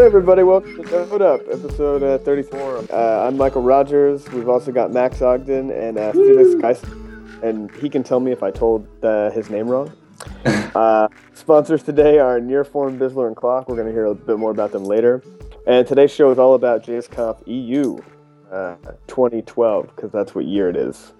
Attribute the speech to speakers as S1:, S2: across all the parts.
S1: Hey everybody, welcome to Node Up, episode uh, 34. Uh, I'm Mikeal Rogers. We've also got Max Ogden and uh, Felix Geis, and he can tell me if I told uh, his name wrong. Uh, sponsors today are Nearform, Bisler, and Clock. We're going to hear a bit more about them later. And today's show is all about JSConf EU uh, 2012, because that's what year it is.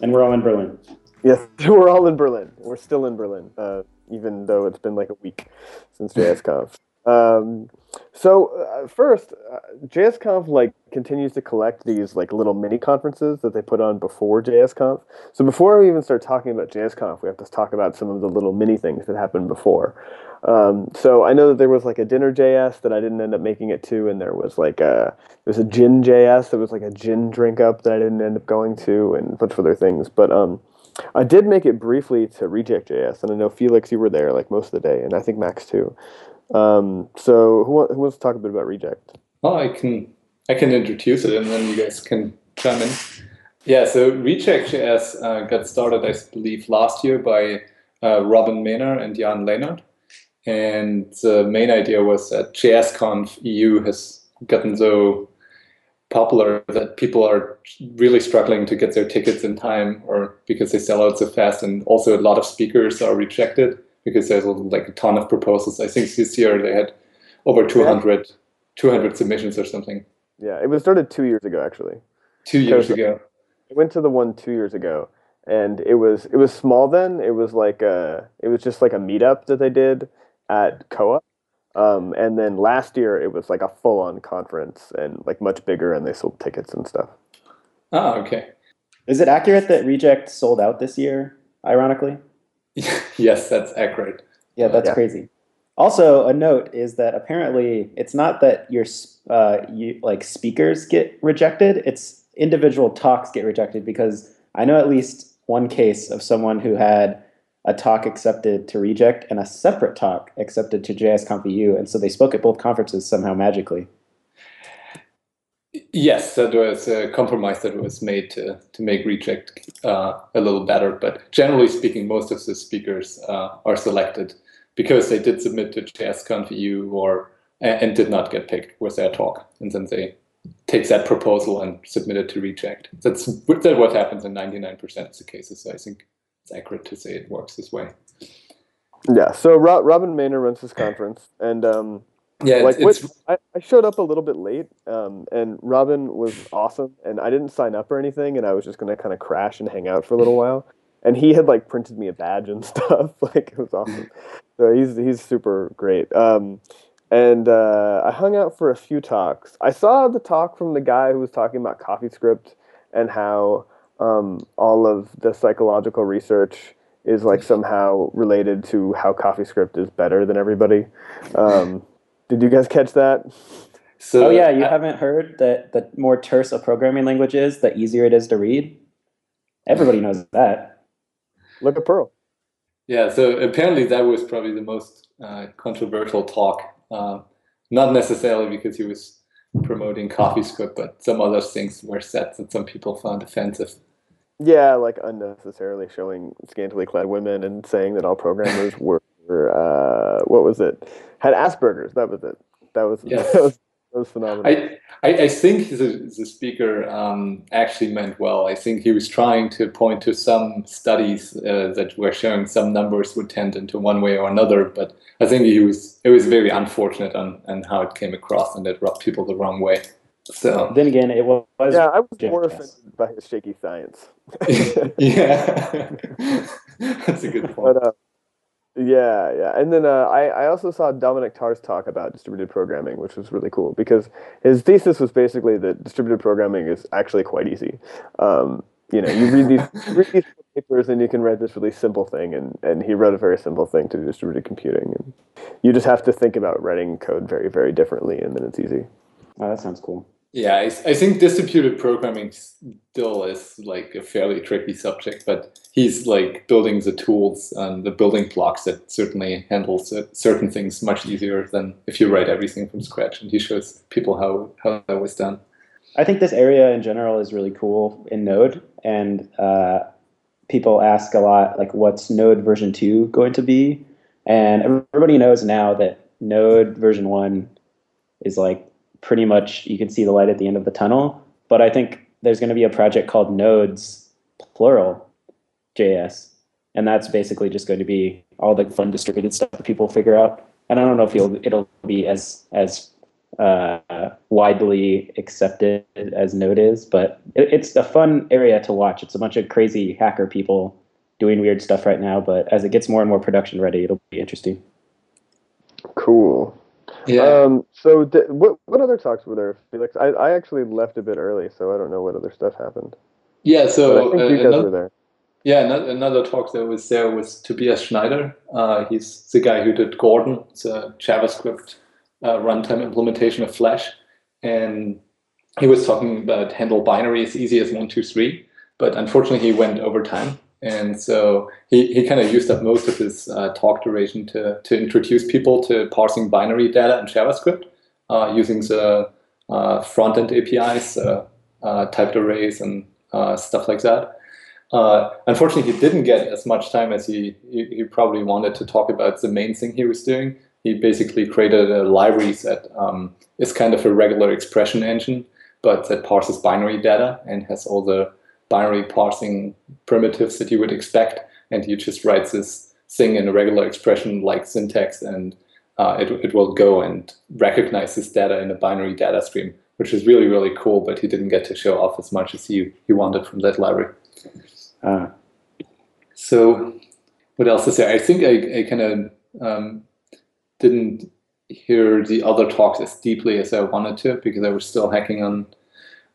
S2: And we're all in Berlin.
S1: Yes, we're all in Berlin. We're still in Berlin, uh, even though it's been like a week since JSConf. Um, so uh, first, uh, JSConf like continues to collect these like little mini conferences that they put on before JSConf. So before we even start talking about JSConf, we have to talk about some of the little mini things that happened before. Um, so I know that there was like a dinner JS that I didn't end up making it to, and there was like a there was a gin JS that was like a gin drink up that I didn't end up going to, and a bunch of other things. But um, I did make it briefly to Reject JS, and I know Felix, you were there like most of the day, and I think Max too. Um, so who, who wants to talk a bit about Reject?
S3: Oh, I can I can introduce it, and then you guys can chime in. Yeah, so Reject.js uh, got started, I believe, last year by uh, Robin Mehner and Jan Lehnardt. And the main idea was that JSConf EU has gotten so popular that people are really struggling to get their tickets in time or because they sell out so fast. And also a lot of speakers are rejected because there's like a ton of proposals. I think this year they had over 200, 200 submissions or something.
S1: Yeah, it was started two years ago actually.
S3: Two years ago.
S1: I went to the one two years ago, and it was it was small then. It was like a it was just like a meetup that they did at Coa, um, and then last year it was like a full on conference and like much bigger, and they sold tickets and stuff.
S3: Oh, okay.
S2: Is it accurate that Reject sold out this year? Ironically.
S3: yes, that's accurate.
S2: Yeah, that's
S1: Yeah.
S2: crazy. Also, a note is that apparently it's not that your uh, you, like speakers get rejected; it's individual talks get rejected because I know at least one case of someone who had a talk accepted to Reject and a separate talk accepted to JSConf EU, and so they spoke at both conferences somehow magically.
S3: Yes, that was a compromise that was made to, to make Reject uh, a little better. But generally speaking, most of the speakers uh, are selected because they did submit to JSConf EU or and, did not get picked with their talk, and then they take that proposal and submit it to Reject. That's, that's what happens in 99% of the cases. So I think it's accurate to say it works this way.
S1: Yeah. So Ro- Robin Mehner runs this conference, and um,
S3: Yeah,
S1: like
S3: it's,
S1: what, I, I showed up a little bit late, um, and Robin was awesome, and I didn't sign up or anything, and I was just gonna kind of crash and hang out for a little while, and he had like printed me a badge and stuff, like it was awesome. So he's he's super great. Um, and uh, I hung out for a few talks. I saw the talk from the guy who was talking about CoffeeScript and how um, all of the psychological research is like somehow related to how CoffeeScript is better than everybody. Did you guys catch that?
S3: so
S2: oh yeah, you
S3: I-
S2: haven't heard that the more terse a programming language is, the easier it is to read. Everybody knows that.
S1: Look at Perl.
S3: Yeah, so apparently that was probably the most uh, controversial talk. Uh, not necessarily because he was promoting CoffeeScript, but some other things were said that some people found offensive.
S1: Yeah, like unnecessarily showing scantily clad women and saying that all programmers were, uh, what was it? Had Asperger's. That was it. That was
S3: Yes.
S1: that was, that was phenomenal.
S3: I, I, I think the, the speaker um, actually meant well. I think he was trying to point to some studies uh, that were showing some numbers would tend into one way or another, but I think he was it was very unfortunate on, on how it came across and it rubbed people the wrong way. So
S2: Then again, it was
S1: yeah, I was
S2: Yeah,
S1: more
S2: yes.
S1: offended by his shaky science.
S3: yeah, that's a good point.
S1: But uh, yeah, yeah, and then uh, I I also saw Dominic Tarr's talk about distributed programming, which was really cool because his thesis was basically that distributed programming is actually quite easy. Um, you know, you read these read these papers and you can write this really simple thing, and and he wrote a very simple thing to do distributed computing, and you just have to think about writing code very very differently, and then it's easy.
S2: Oh, that sounds cool.
S3: Yeah, I, I think distributed programming still is like a fairly tricky subject, but he's like building the tools and the building blocks that certainly handles certain things much easier than if you write everything from scratch. And he shows people how, how that was done.
S2: I think this area in general is really cool in Node, and uh, people ask a lot like, "What's Node version two going to be?" And everybody knows now that Node version one is like pretty much you can see the light at the end of the tunnel. But I think there's going to be a project called Nodes plural JS, and that's basically just going to be all the fun distributed stuff that people figure out. And I don't know if you'll, it'll be as as uh, widely accepted as Node is, but it, it's a fun area to watch. It's a bunch of crazy hacker people doing weird stuff right now, but as it gets more and more production ready, it'll be interesting.
S1: Cool.
S3: Yeah.
S1: Um, so what what other talks were there, Felix? I, I actually left a bit early, so I don't know what other stuff happened.
S3: yeah. So
S1: think
S3: uh,
S1: you guys
S3: another,
S1: were there.
S3: yeah, another, another talk that was there was Tobias Schneider. Uh, he's the guy who did Gordon. It's a JavaScript uh, runtime implementation of Flash, and he was talking about handle binary as easy as one, two, three. But unfortunately, he went over time, and so he, he kind of used up most of his uh, talk duration to to introduce people to parsing binary data in JavaScript uh, using the uh, front end APIs, uh, uh, typed arrays, and uh, stuff like that. Unfortunately, he didn't get as much time as he, he, he probably wanted to talk about the main thing he was doing. He basically created a library that um, is kind of a regular expression engine, but that parses binary data and has all the binary parsing primitives that you would expect. And you just write this thing in a regular expression like syntax, and uh, it, it will go and recognize this data in a binary data stream, which is really, really cool. But he didn't get to show off as much as he, he wanted from that library.
S2: Uh,
S3: So, what else is there? I think I, I kind of um, didn't hear the other talks as deeply as I wanted to because I was still hacking on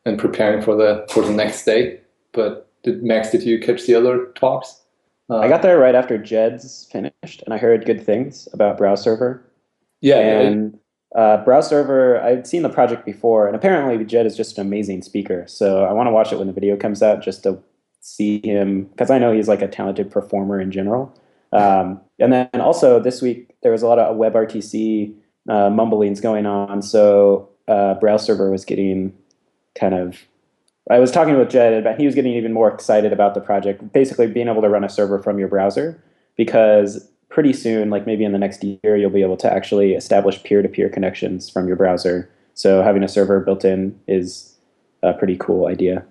S3: and preparing for the for the next day. But did Max? Did you catch the other talks? Uh,
S2: I got there right after Jed's finished, and I heard good things about Browserver.
S3: yeah,
S2: and uh, Browserver, I'd seen the project before, and apparently Jed is just an amazing speaker. So I want to watch it when the video comes out just to see him, because I know he's like a talented performer in general. Um, and then also this week, there was a lot of WebRTC uh, mumblings going on. So uh, Browserver was getting kind of. I was talking with Jed, but he was getting even more excited about the project, basically being able to run a server from your browser, because pretty soon, like maybe in the next year, you'll be able to actually establish peer-to-peer connections from your browser. So having a server built in is a pretty cool idea.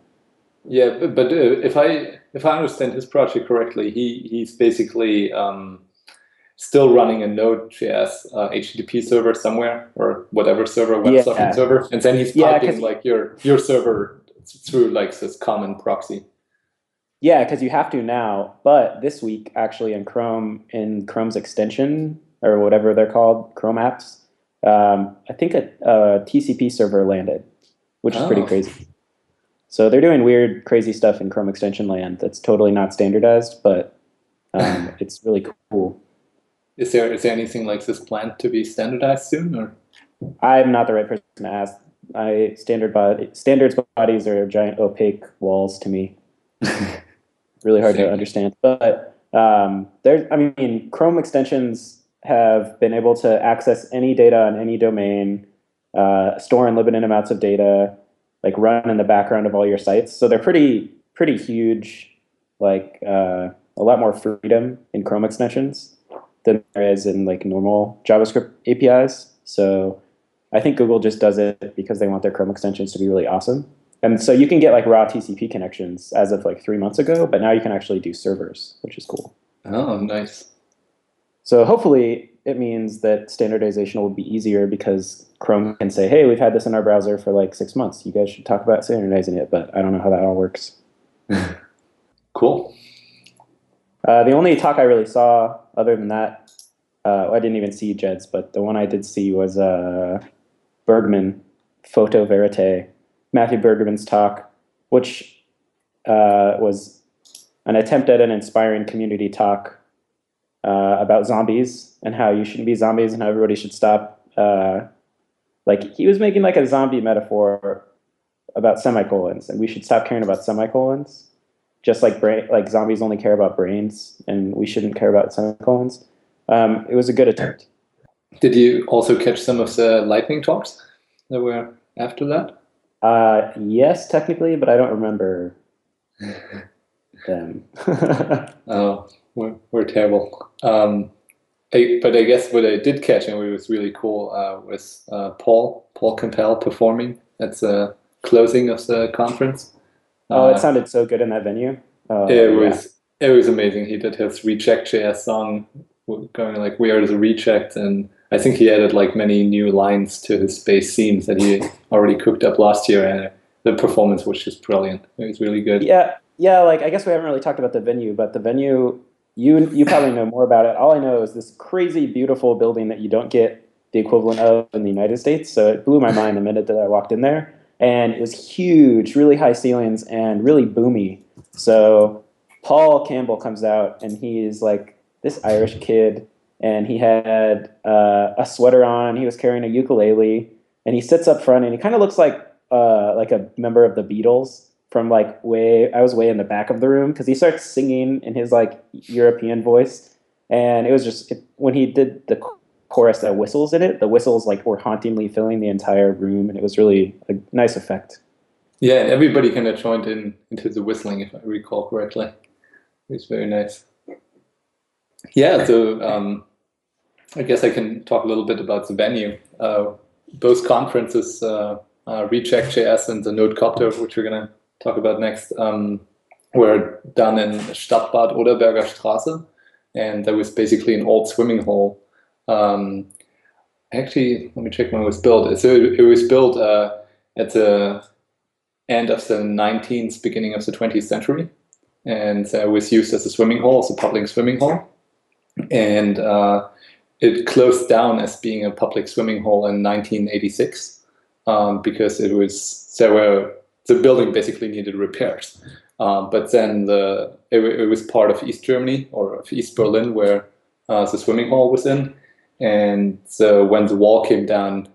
S3: Yeah, but, but uh, if I if I understand his project correctly, he he's basically um, still running a Node.js uh, HTTP server somewhere or whatever server, web
S2: Yeah.
S3: server, and then he's
S2: Yeah,
S3: like your your server through like this common proxy.
S2: Yeah, because you have to now. But this week, actually, in Chrome, in Chrome's extension or whatever they're called, Chrome apps, um, I think a, a TCP server landed, which is pretty
S3: Oh.
S2: crazy. So they're doing weird, crazy stuff in Chrome extension land that's totally not standardized, but um, it's really cool.
S3: Is there is there anything like this planned to be standardized soon? Or
S2: I'm not the right person to ask. I standard body, standards bodies are giant opaque walls to me. really hard to understand. But um, there's, I mean, Chrome extensions have been able to access any data on any domain, uh, store unlimited amounts of data, like run in the background of all your sites. So they're pretty pretty huge, like uh, a lot more freedom in Chrome extensions than there is in like normal JavaScript APIs. So I think Google just does it because they want their Chrome extensions to be really awesome. And so you can get like raw TCP connections as of like three months ago, but now you can actually do servers, which is cool.
S3: oh, nice.
S2: So hopefully it means that standardization will be easier because Chrome can say, hey, we've had this in our browser for like six months. You guys should talk about standardizing it, but I don't know how that all works.
S3: Cool.
S2: Uh, the only talk I really saw, other than that, uh, I didn't even see Jed's, but the one I did see was uh, Bergman, Photo Verite, Matthew Bergman's talk, which uh, was an attempt at an inspiring community talk uh, about zombies and how you shouldn't be zombies and how everybody should stop. Uh, like he was making like a zombie metaphor about semicolons, and we should stop caring about semicolons just like brain, like zombies only care about brains, and we shouldn't care about semicolons. Um, it was a good attempt.
S3: Did you also catch some of the lightning talks that were after that?
S2: Uh, yes, technically, but I don't remember them.
S3: Oh, we're, we're terrible. Um, I, but I guess what I did catch and it was really cool uh, was uh, Paul Paul Campbell performing at the closing of the conference.
S2: Oh,
S3: Uh,
S2: it sounded so good in that venue. Oh,
S3: it
S2: yeah.
S3: was it was amazing. He did his Reject JS song, going like "We are the reject," and I think he added like many new lines to his bass themes that he already cooked up last year, and the performance was just brilliant. It was really good.
S2: Yeah, yeah. Like I guess we haven't really talked about the venue, but the venue, you you probably know more about it. All I know is this crazy, beautiful building that you don't get the equivalent of in the United States. So it blew my mind the minute that I walked in there, and it was huge, really high ceilings, and really boomy. So Paul Campbell comes out, and he's like this Irish kid, and he had uh, a sweater on. He was carrying a ukulele, and he sits up front, and he kind of looks like uh, like a member of the Beatles from like way I was way in the back of the room because he starts singing in his like European voice, and it was just it, when he did the chorus that whistles in it, the whistles like were hauntingly filling the entire room, and it was really a nice effect.
S3: Yeah, everybody kind of joined in into the whistling, if I recall correctly. It was very nice. Yeah, so um, I guess I can talk a little bit about the venue. Uh, both conferences, uh, uh, Reject JS and the Node Copter, which we're going to talk about next, um, were done in Stadtbad Oderberger Straße. And there was basically an old swimming hole. Um, actually, let me check when it was built. So it, it was built uh, at the end of the 19th, beginning of the 20th century, and uh, was used as a swimming hole, as a public swimming hole. And uh, it closed down as being a public swimming hole in 1986 um, because it was there were the building basically needed repairs. Um, but then the it, it, was part of East Germany or of East Berlin where uh, the swimming hall was in, and so when the wall came down,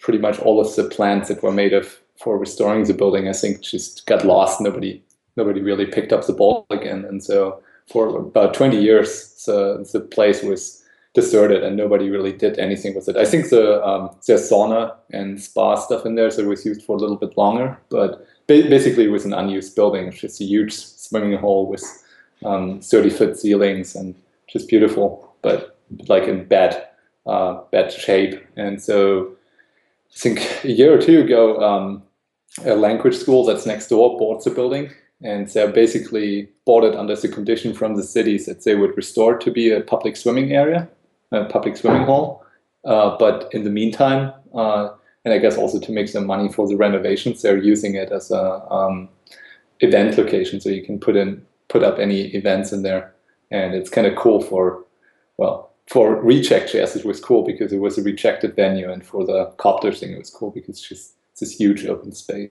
S3: pretty much all of the plans that were made of for restoring the building, I think, just got lost. Nobody nobody really picked up the ball again, and so for about 20 years, the, the place was deserted and nobody really did anything with it. I think the um, there's sauna and spa stuff in there, so it was used for a little bit longer. But ba- basically, it was an unused building. It's just a huge swimming hole with um, 30 foot ceilings and just beautiful, but like in bad uh, bad shape. And so I think a year or two ago, um, a language school that's next door bought the building and they're basically bought it under the condition from the cities that they would restore to be a public swimming area, a public swimming hall. Uh, but in the meantime, uh, and I guess also to make some money for the renovations, they're using it as a um, event location, so you can put in put up any events in there, and it's kind of cool for well for Reject JS it was cool because it was a rejected venue, and for the copter thing it was cool because it's just this huge open space.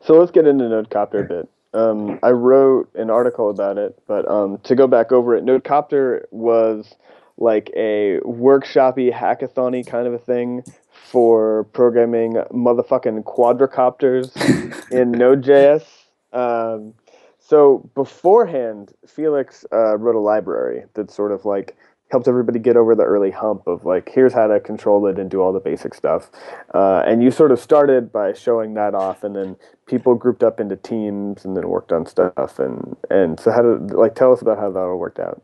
S1: So let's get into Nodecopter a bit. Um, I wrote an article about it, but um, to go back over it, Nodecopter was like a workshoppy, hackathony kind of a thing for programming motherfucking quadricopters in Node.js. Um, so beforehand, Felix uh, wrote a library that sort of like helped everybody get over the early hump of like here's how to control it and do all the basic stuff. Uh, and you sort of started by showing that off and then people grouped up into teams and then worked on stuff. And and so how did like tell us about how that all worked out.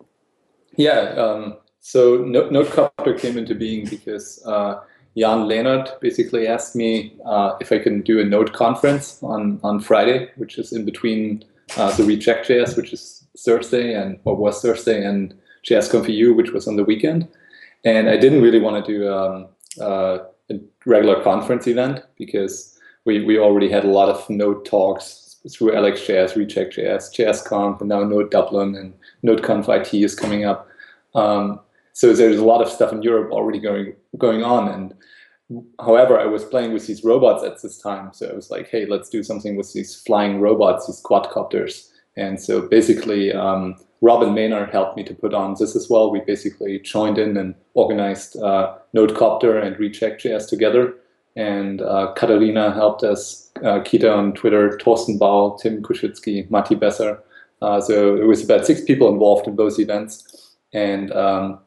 S3: Yeah um, so nodecopter came into being because uh, Jan Lehnardt basically asked me uh, if i can do a node conference on on friday which is in between uh, the reject.js which is thursday and or was thursday and JSConf EU, which was on the weekend. And I didn't really want to do um, uh, a regular conference event because we, we already had a lot of Node talks through LXJS, Reject.js, JSConf, and now Node Dublin and NodeConf IT is coming up. Um, so there's a lot of stuff in Europe already going going on. And however, I was playing with these robots at this time. So I was like, hey, let's do something with these flying robots, these quadcopters. And so basically, um, Robin Mehner helped me to put on this as well. We basically joined in and organized uh, Nodecopter and Reject.js together. And uh, Katharina helped us, uh, Kita on Twitter, Torsten Bau, Tim Koschützki, Matti Besser. Uh, so it was about six people involved in both events. And um,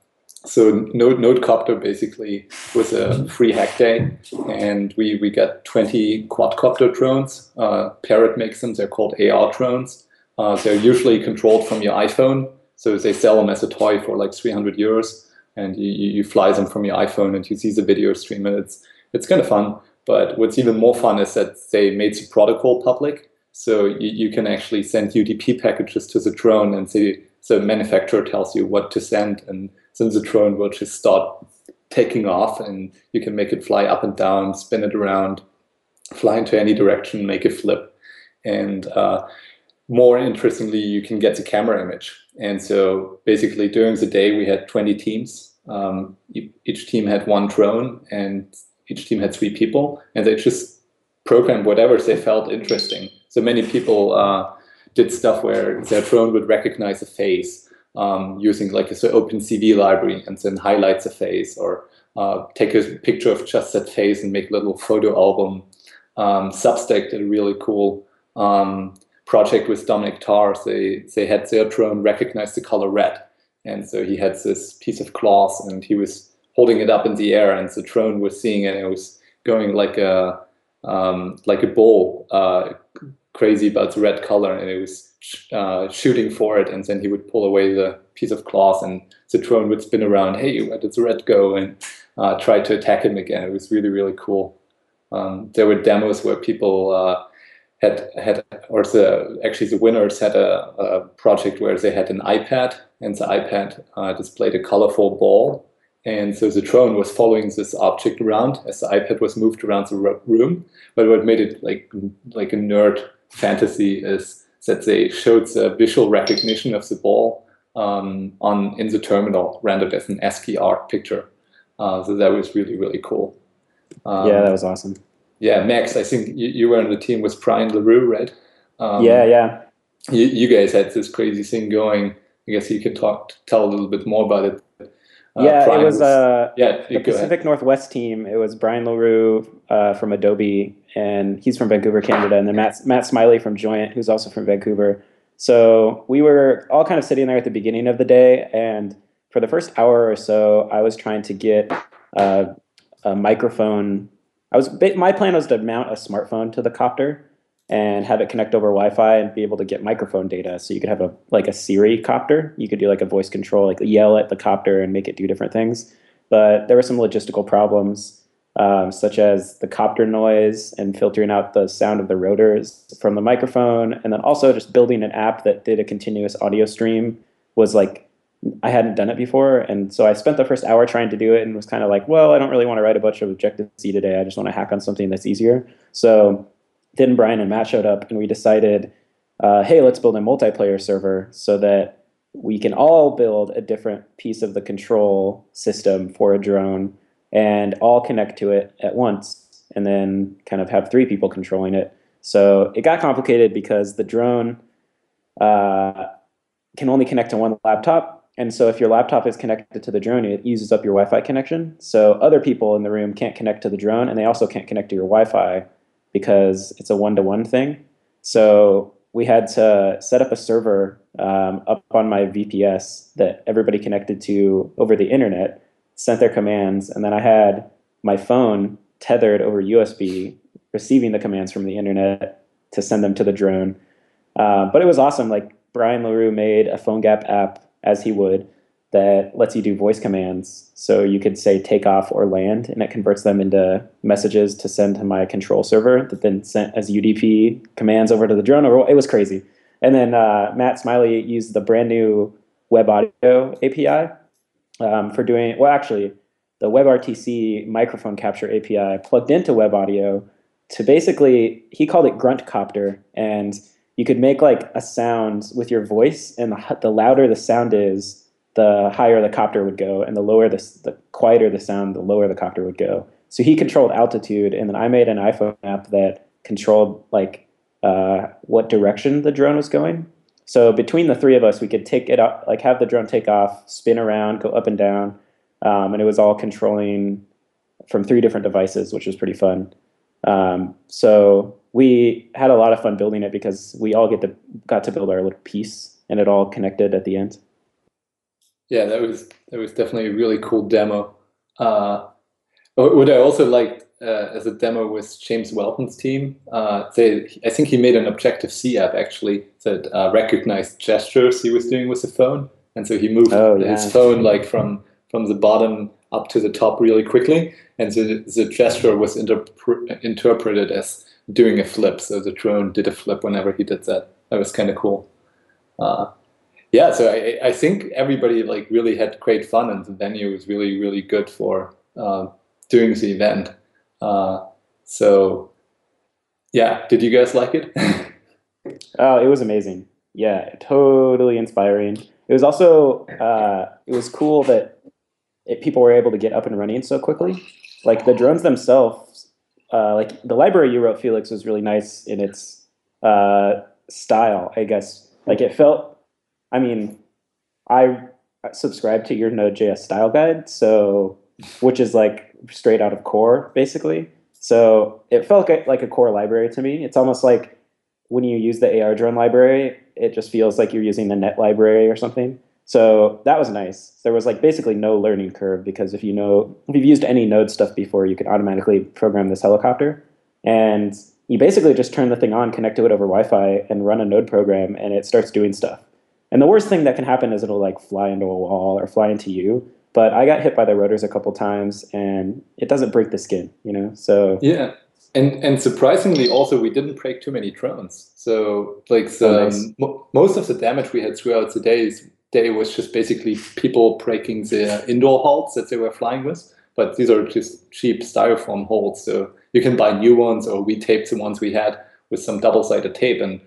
S3: so Node, Nodecopter basically was a free hack day. And we, we got 20 quadcopter drones. Uh, Parrot makes them, they're called AR drones. Uh, they're usually controlled from your iPhone, so they sell them as a toy for like 300 euros. and you, you fly them from your iPhone and you see the video stream and it's it's kind of fun. But what's even more fun is that they made the protocol public, so you, you can actually send UDP packages to the drone and say the manufacturer tells you what to send, and then the drone will just start taking off, and you can make it fly up and down, spin it around, fly into any direction, make it flip, and uh, more interestingly, you can get the camera image. And so basically during the day, we had 20 teams. Um, each team had one drone and each team had three people and they just programmed whatever they felt interesting. So many people uh, did stuff where their drone would recognize a face um, using like a OpenCV library and then highlights a face or uh, take a picture of just that face and make a little photo album. Um, Substack did a really cool um, project with Dominic Tarr, they, they had their drone recognize the color red. And so he had this piece of cloth and he was holding it up in the air and the drone was seeing it and it was going like a, um, like a ball, uh, crazy about the red color and it was uh, shooting for it and then he would pull away the piece of cloth and the drone would spin around, hey, where did the red go? And uh, try to attack him again. It was really, really cool. Um, there were demos where people uh, had had or the actually the winners had a, a, project where they had an iPad and the iPad uh, displayed a colorful ball. And so the drone was following this object around as the iPad was moved around the room. But what made it like like a nerd fantasy is that they showed the visual recognition of the ball um, on in the terminal rendered as an ASCII art picture. Uh, so that was really really cool.
S2: Um, yeah that was awesome
S3: yeah, Max, I think you, you were on the team with Brian LeRoux, right?
S2: Um, yeah, yeah.
S3: You, you guys had this crazy thing going. I guess you could talk, tell a little bit more about it.
S2: Uh, yeah, Brian it was, was uh, yeah, the Pacific ahead. Northwest team. It was Brian LeRoux uh, from Adobe, and he's from Vancouver, Canada, and then Matt, Matt Smiley from Joyent, who's also from Vancouver. So we were all kind of sitting there at the beginning of the day, and for the first hour or so, I was trying to get uh, a microphone I was my plan was to mount a smartphone to the copter and have it connect over Wi-Fi and be able to get microphone data. So you could have a like a Siri copter. You could do like a voice control, like yell at the copter and make it do different things. But there were some logistical problems, um, such as the copter noise and filtering out the sound of the rotors from the microphone, and then also just building an app that did a continuous audio stream was like I hadn't done it before, and so I spent the first hour trying to do it, and was kind of like, well, I don't really want to write a bunch of Objective C today. I just want to hack on something that's easier. So then Brian and Matt showed up, and we decided, uh, hey, let's build a multiplayer server so that we can all build a different piece of the control system for a drone and all connect to it at once, and then kind of have three people controlling it. So it got complicated because the drone uh, can only connect to one laptop and so if your laptop is connected to the drone, it uses up your Wi-Fi connection. So other people in the room can't connect to the drone, and they also can't connect to your Wi-Fi because it's a one-to-one thing. So we had to set up a server um, up on my VPS that everybody connected to over the internet, sent their commands, and then I had my phone tethered over USB, receiving the commands from the internet to send them to the drone. Uh, but it was awesome. Like Brian LeRoux made a PhoneGap app as he would that lets you do voice commands. So you could say take off or land, and it converts them into messages to send to my control server that then sent as UDP commands over to the drone. It was crazy. And then uh, Matt Smiley used the brand new web audio API um, for doing, well, actually, the WebRTC microphone capture API plugged into web audio to basically, he called it Grunt Copter. And you could make like a sound with your voice, and the, the louder the sound is, the higher the copter would go, and the lower the, the quieter the sound, the lower the copter would go. So he controlled altitude, and then I made an iPhone app that controlled like uh, what direction the drone was going. So between the three of us, we could take it up, like have the drone take off, spin around, go up and down, um, and it was all controlling from three different devices, which was pretty fun. Um, so we had a lot of fun building it because we all get to got to build our little piece and it all connected at the end.
S3: Yeah, that was that was definitely a really cool demo. Uh, what I also liked uh, as a demo was James Welton's team. Uh, they, I think he made an Objective C app actually that uh, recognized gestures he was doing with the phone, and so he moved oh, yeah. his phone like from from the bottom up to the top really quickly, and the, the gesture was interpre- interpreted as doing a flip. So the drone did a flip whenever he did that. That was kind of cool. Uh, yeah, so I, I think everybody like really had great fun, and the venue was really really good for uh, doing the event. Uh, so yeah, did you guys like it?
S2: oh, it was amazing. Yeah, totally inspiring. It was also uh, it was cool that it, people were able to get up and running so quickly. Like the drones themselves, uh, like the library you wrote, Felix, was really nice in its uh, style. I guess like it felt. I mean, I subscribe to your Node.js style guide, so which is like straight out of core, basically. So it felt like a core library to me. It's almost like when you use the AR drone library, it just feels like you're using the net library or something. So that was nice. There was like basically no learning curve because if you know if you've used any node stuff before, you can automatically program this helicopter. And you basically just turn the thing on, connect to it over Wi-Fi, and run a node program, and it starts doing stuff. And the worst thing that can happen is it'll like fly into a wall or fly into you. But I got hit by the rotors a couple times, and it doesn't break the skin, you know. So
S3: yeah, and and surprisingly, also we didn't break too many drones. So like the, oh, nice. m- most of the damage we had throughout the days day was just basically people breaking the indoor holds that they were flying with. But these are just cheap styrofoam holds, so you can buy new ones, or we taped the ones we had with some double-sided tape. And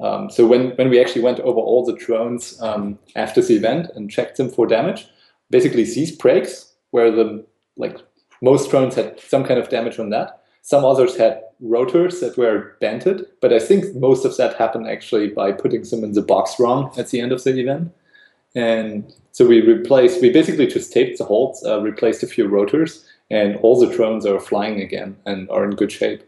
S3: um, so when when we actually went over all the drones um, after the event and checked them for damage, basically these breaks where the like most drones had some kind of damage on that. Some others had rotors that were dented, but I think most of that happened actually by putting them in the box wrong at the end of the event. And so we replaced, we basically just taped the holes, uh, replaced a few rotors, and all the drones are flying again and are in good shape.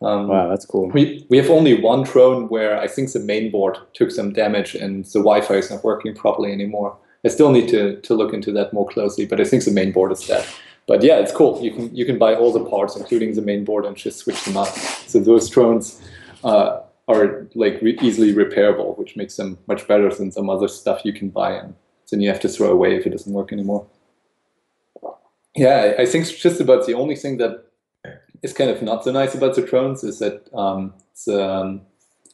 S2: Um, wow, that's cool.
S3: We, we have only one drone where I think the main board took some damage and the Wi Fi is not working properly anymore. I still need to, to look into that more closely, but I think the main board is dead. But yeah, it's cool. You can you can buy all the parts, including the main board, and just switch them out. So those drones uh, are like re- easily repairable, which makes them much better than some other stuff you can buy and then you have to throw away if it doesn't work anymore. Yeah, I think just about the only thing that is kind of not so nice about the drones is that um, the um,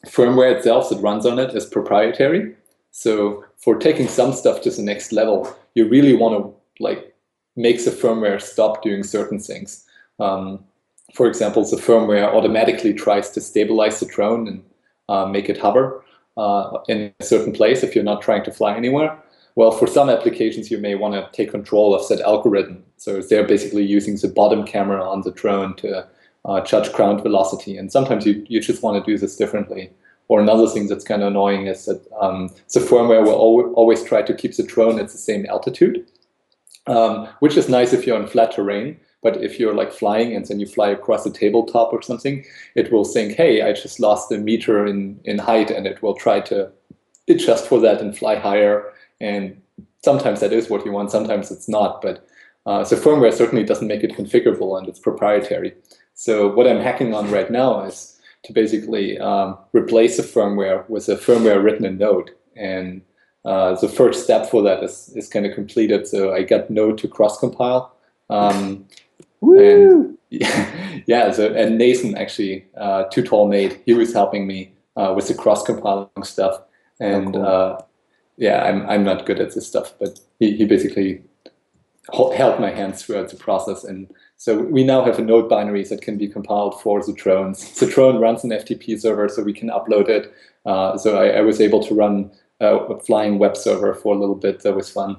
S3: firmware itself that runs on it is proprietary. So for taking some stuff to the next level, you really want to like make the firmware stop doing certain things. Um, for example, the firmware automatically tries to stabilize the drone and uh, make it hover uh, in a certain place if you're not trying to fly anywhere. Well, for some applications, you may want to take control of that algorithm. So they're basically using the bottom camera on the drone to uh, judge ground velocity. And sometimes you, you just want to do this differently. Or another thing that's kind of annoying is that um, the firmware will al always try to keep the drone at the same altitude, um, which is nice if you're on flat terrain. But if you're like flying and then you fly across a tabletop or something, it will think, hey, I just lost a meter in, in height, and it will try to adjust for that and fly higher. And sometimes that is what you want, sometimes it's not. But uh, so firmware certainly doesn't make it configurable and it's proprietary. So what I'm hacking on right now is to basically um, replace the firmware with a firmware written in Node. And uh, the first step for that is, is kind of completed. So I got Node to cross compile. Um, and yeah, so and Nathan actually, uh, Too Tall Nate, he was helping me uh, with the cross compiling stuff. And oh, cool. uh, yeah, I'm I'm not good at this stuff, but he, he basically held my hands throughout the process. And so we now have a node binary that can be compiled for the drones. The drone runs an FTP server, so we can upload it. Uh, so I, I, was able to run a flying web server for a little bit. That was fun.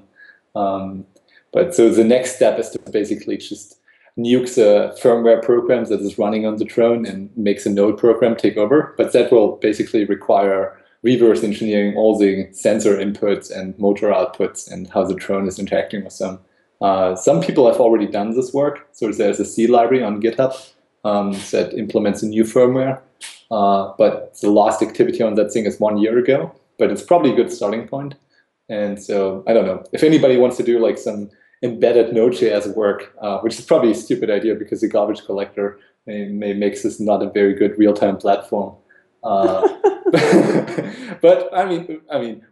S3: Um, but so the next step is to basically just nuke a firmware program that is running on the drone and makes a node program take over. But that will basically require reverse engineering all the sensor inputs and motor outputs and how the drone is interacting with them. Uh, some people have already done this work. So there's a C library on GitHub um, that implements a new firmware. Uh, but the last activity on that thing is one year ago. But it's probably a good starting point. And so I don't know if anybody wants to do like some embedded Node.js work, uh, which is probably a stupid idea because the garbage collector may, may makes this not a very good real-time platform. Uh, but I mean, I mean,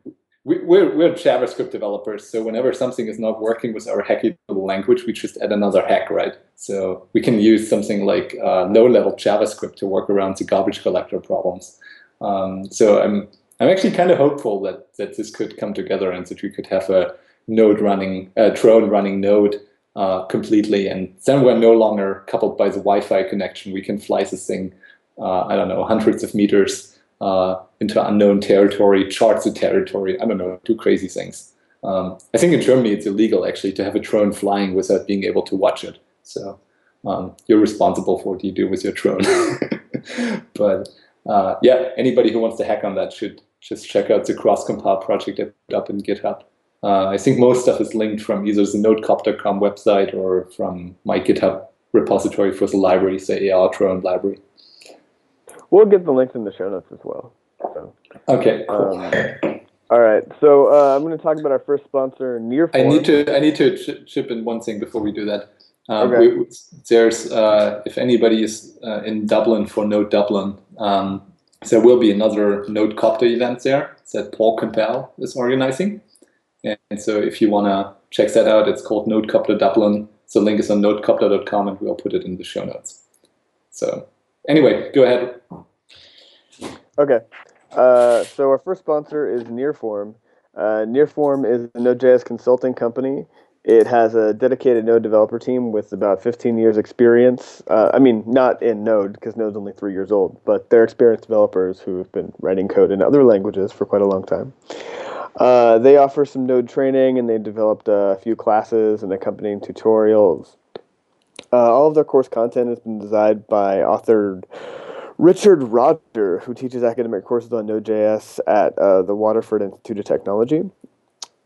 S3: we, we're, we're JavaScript developers, so whenever something is not working with our hacky little language, we just add another hack, right? So we can use something like uh, low-level JavaScript to work around the garbage collector problems. Um, so I'm I'm actually kind of hopeful that that this could come together and that we could have a node running, a drone running node uh, completely, and then we're no longer coupled by the Wi-Fi connection. We can fly this thing, uh, I don't know, hundreds of meters uh, into unknown territory, chart the territory. I don't know, do crazy things. Um, I think in Germany it's illegal actually to have a drone flying without being able to watch it. So um, you're responsible for what you do with your drone. but uh, yeah, anybody who wants to hack on that should just check out the cross compile project up in GitHub. Uh, I think most stuff is linked from either the nodecop.com website or from my GitHub repository for the library, say AR drone library.
S1: We'll get the links in the show notes as well. So,
S3: okay. Cool.
S1: Um, all right. So uh, I'm going to talk about our first sponsor, Nearform.
S3: I need to I need to ch- chip in one thing before we do that. Um, okay. we, there's uh, if anybody is uh, in Dublin for Node Dublin, um, there will be another Node Copter event there that Paul Campbell is organizing. And so if you want to check that out, it's called Nodecopter Dublin. The link is on nodecopter.com and we'll put it in the show notes. So anyway, go ahead.
S1: Okay. Uh, so our first sponsor is Nearform. Uh, Nearform is a Node.js consulting company. It has a dedicated Node developer team with about 15 years experience. Uh, I mean, not in Node because Node's only three years old, but they're experienced developers who have been writing code in other languages for quite a long time. Uh, they offer some Node training, and they developed a few classes and accompanying tutorials. Uh, all of their course content has been designed by author Richard Rodger, who teaches academic courses on Node.js at uh, the Waterford Institute of Technology.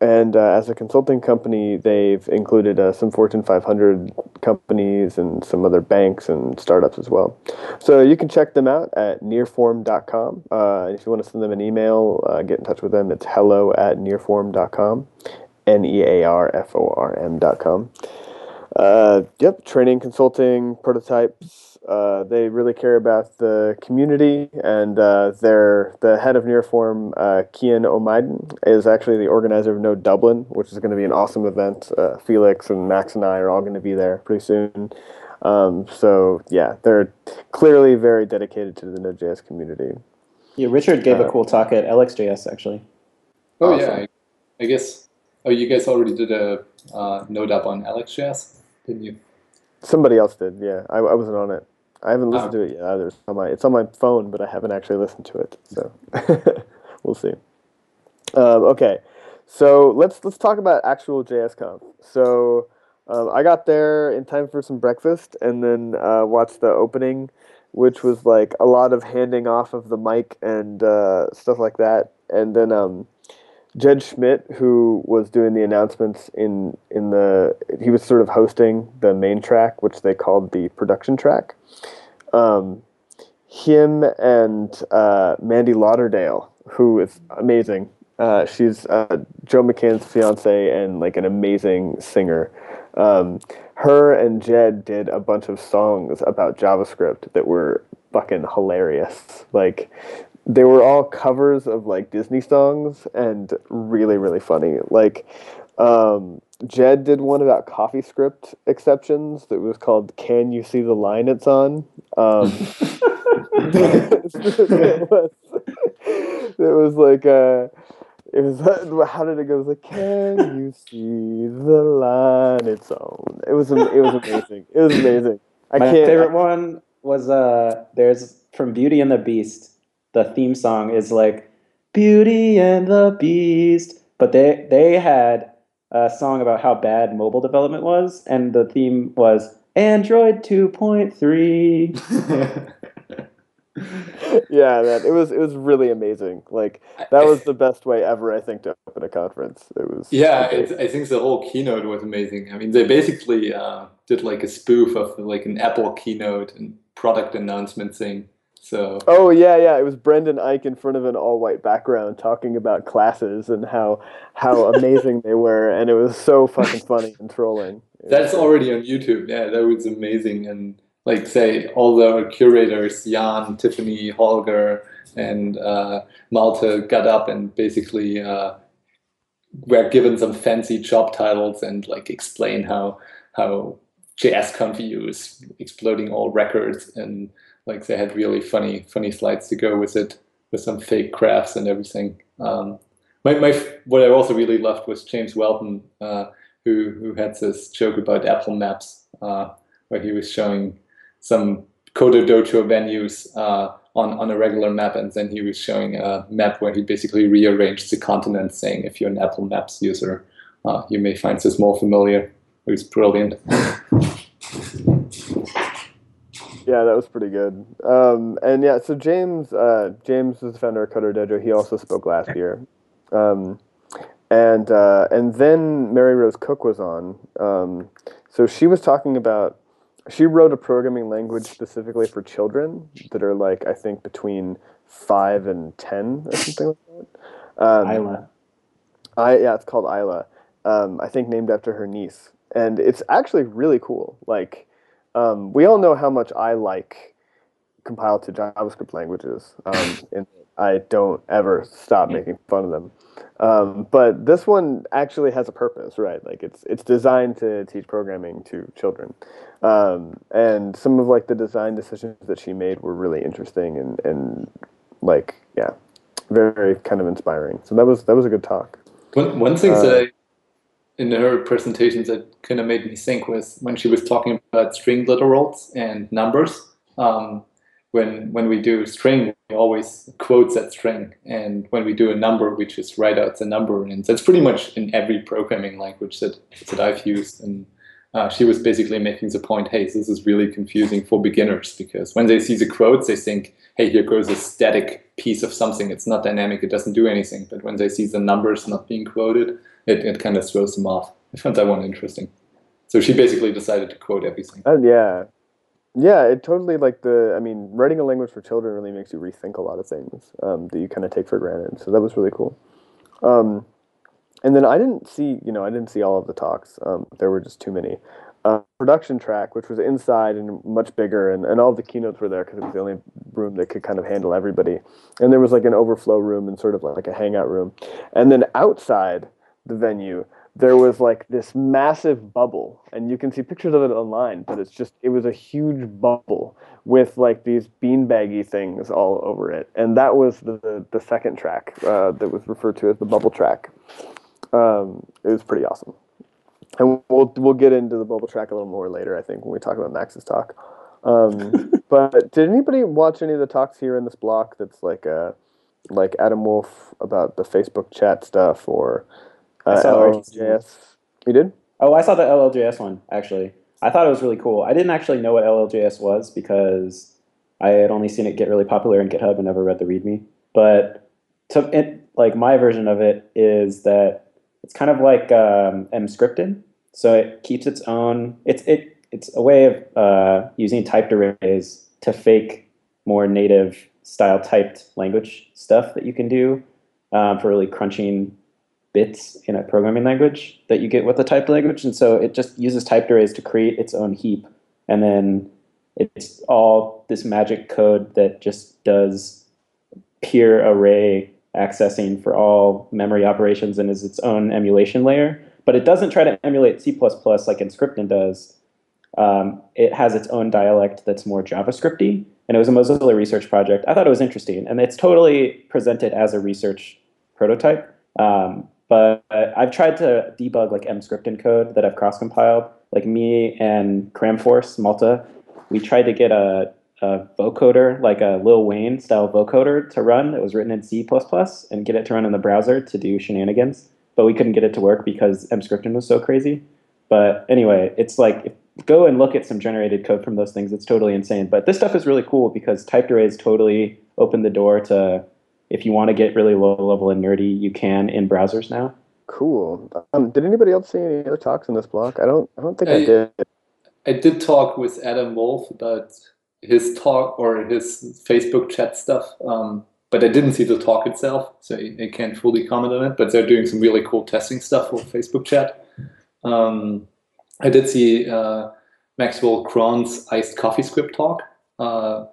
S1: And uh, as a consulting company, they've included uh, some Fortune 500 companies and some other banks and startups as well. So you can check them out at nearform.com. Uh, if you want to send them an email, uh, get in touch with them. It's hello at nearform.com, N E A R F O R M.com. Uh, yep, training, consulting, prototypes. Uh, they really care about the community, and uh, they're the head of Nearform, uh, Cian Ó Maidín, is actually the organizer of Node Dublin, which is going to be an awesome event. Uh, Felix and Max and I are all going to be there pretty soon. Um, so yeah, they're clearly very dedicated to the Node.js community.
S2: Yeah, Richard gave a uh, cool talk at LXJS actually.
S3: Oh awesome. yeah, I, I, guess. Oh, you guys already did a uh, Node up on LXJS didn't you?
S1: Somebody else did. Yeah, I, I wasn't on it. I haven't listened oh. to it yet either. It's on my it's on my phone, but I haven't actually listened to it. So we'll see. Um, okay, so let's let's talk about actual JSConf. So um, I got there in time for some breakfast, and then uh, watched the opening, which was like a lot of handing off of the mic and uh, stuff like that. And then um, Jed Schmidt, who was doing the announcements in in the, he was sort of hosting the main track, which they called the production track. Um, him and uh, Mandy Lauderdale, who is amazing. Uh, she's uh, Joe McCann's fiance and like an amazing singer. Um, her and Jed did a bunch of songs about JavaScript that were fucking hilarious. Like they were all covers of like Disney songs and really really funny. Like um, Jed did one about coffee script exceptions that was called "Can You See the Line It's On." Um, it, was, it was like uh, it was how did it go? It was like, "Can you see the line it's on?" It was it was amazing. It was amazing.
S2: I My favorite I, one was uh, there's from Beauty and the Beast the theme song is like Beauty and the Beast, but they they had a song about how bad mobile development was, and the theme was Android 2.3.
S1: yeah, man, it was it was really amazing. Like that was the best way ever, I think, to open a conference. It was
S3: yeah. I think the whole keynote was amazing. I mean, they basically uh, did like a spoof of like an Apple keynote and product announcement thing. So.
S1: Oh yeah, yeah. It was Brendan Eich in front of an all-white background talking about classes and how how amazing they were, and it was so fucking funny and trolling.
S3: That's already on YouTube. Yeah, that was amazing. And like say all the curators, Jan, Tiffany, Holger, and uh, Malte got up and basically uh, were given some fancy job titles and like explain how how JSConf is exploding all records and like they had really funny funny slides to go with it with some fake graphs and everything. Um, my, my what I also really loved was James Whelton, uh, who who had this joke about Apple Maps, uh, where he was showing some Coder Dojo venues uh, on on a regular map, and then he was showing a map where he basically rearranged the continents, saying if you're an Apple Maps user, uh, you may find this more familiar. It was brilliant.
S1: Yeah, that was pretty good. Um, and yeah, so James, uh, James was the founder of Coder Dojo. He also spoke last year, um, and uh, and then Mary Rose Cook was on. Um, so she was talking about. She wrote a programming language specifically for children that are like I think between five and ten or something like that. Um,
S2: Isla.
S1: I yeah, it's called Isla. Um, I think named after her niece, and it's actually really cool. Like um, we all know how much I like compiled to JavaScript languages, um, and I don't ever stop making fun of them. Um, but this one actually has a purpose, right? Like it's it's designed to teach programming to children, um, and some of like the design decisions that she made were really interesting and and like yeah, very, very kind of inspiring. So that was that was a good talk.
S3: One one thing uh, that I in her presentations that kind of made me think was when she was talking about string literals and numbers. Um, when when we do string, we always quote that string, and when we do a number, we just write out the number, and that's pretty much in every programming language that that I've used. And uh, she was basically making the point, hey, this is really confusing for beginners because when they see the quotes, they think, hey, here goes a static piece of something. It's not dynamic. It doesn't do anything. But when they see the numbers not being quoted, it, it kind of throws them off. I found that one interesting. So she basically decided to quote everything.
S1: Oh yeah, yeah. It totally like the. I mean, writing a language for children really makes you rethink a lot of things um, that you kind of take for granted. So that was really cool. Um, and then I didn't see, you know, I didn't see all of the talks. Um, there were just too many. Uh, production track, which was inside and much bigger, and, and all the keynotes were there because it was the only room that could kind of handle everybody. And there was like an overflow room and sort of like a hangout room. And then outside the venue, there was like this massive bubble and you can see pictures of it online but it's just it was a huge bubble with like these beanbaggy things all over it and that was the the, the second track uh, that was referred to as the bubble track um, it was pretty awesome and we'll we'll get into the bubble track a little more later i think when we talk about max's talk um, but did anybody watch any of the talks here in this block that's like uh like adam wolff about the facebook chat stuff or uh, LLJS. You did?
S2: Oh, I saw the LLJS one actually. I thought it was really cool. I didn't actually know what LLJS was because I had only seen it get really popular in GitHub and never read the README. But to it, like my version of it is that it's kind of like um, Emscripten. So it keeps its own. It's it it's a way of uh, using typed arrays to fake more native style typed language stuff that you can do um, for really crunching bits in a programming language that you get with a typed language. And so it just uses typed arrays to create its own heap. And then it's all this magic code that just does pure array accessing for all memory operations and is its own emulation layer. But it doesn't try to emulate C++ like Emscripten does. Um, it has its own dialect that's more JavaScripty, and it was a Mozilla research project. I thought it was interesting, and it's totally presented as a research prototype. Um, but I've tried to debug like Emscripten code that I've cross compiled. Like me and Cramforce Malte, we tried to get a, a vocoder, like a Lil Wayne style vocoder to run that was written in C and get it to run in the browser to do shenanigans. But we couldn't get it to work because Emscripten was so crazy. But anyway, it's like go and look at some generated code from those things. It's totally insane. But this stuff is really cool because typed arrays totally open the door to if you want to get really low level and nerdy, you can in browsers now.
S1: Cool. Um, did anybody else see any other talks in this block? I don't. I don't think I, I did.
S3: I did talk with Adam Wolff about his talk or his Facebook chat stuff, um, but I didn't see the talk itself, so I can't fully comment on it. But they're doing some really cool testing stuff for Facebook chat. Um, I did see uh, Maxwell Krohn's iced coffee script talk. Uh,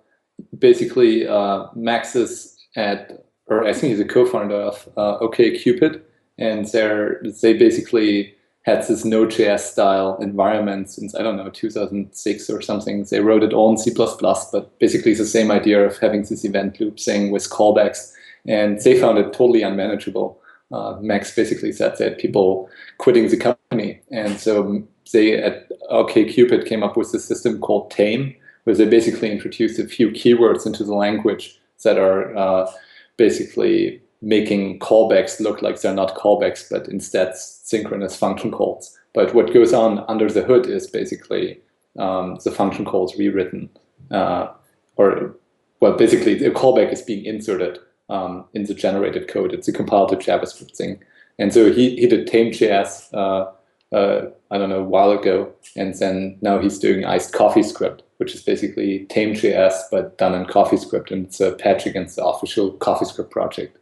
S3: basically, uh, Max is at or I think he's a co-founder of uh, OkCupid, and they're they basically had this Node.js style environment since I don't know 2006 or something. They wrote it all in C++, but basically the same idea of having this event loop thing with callbacks, and they found it totally unmanageable. Uh, Max basically said that people quitting the company, and so they at OkCupid came up with a system called Tame, where they basically introduced a few keywords into the language that are uh, basically making callbacks look like they're not callbacks, but instead synchronous function calls. But what goes on under the hood is basically um, the function calls rewritten, uh, or well, basically the callback is being inserted um, in the generated code. It's a compiled to JavaScript thing. And so he, he did tame.js, uh, uh, I don't know, a while ago. And then now he's doing iced CoffeeScript, which is basically tame.js, but done in CoffeeScript. And it's a patch against the official CoffeeScript project.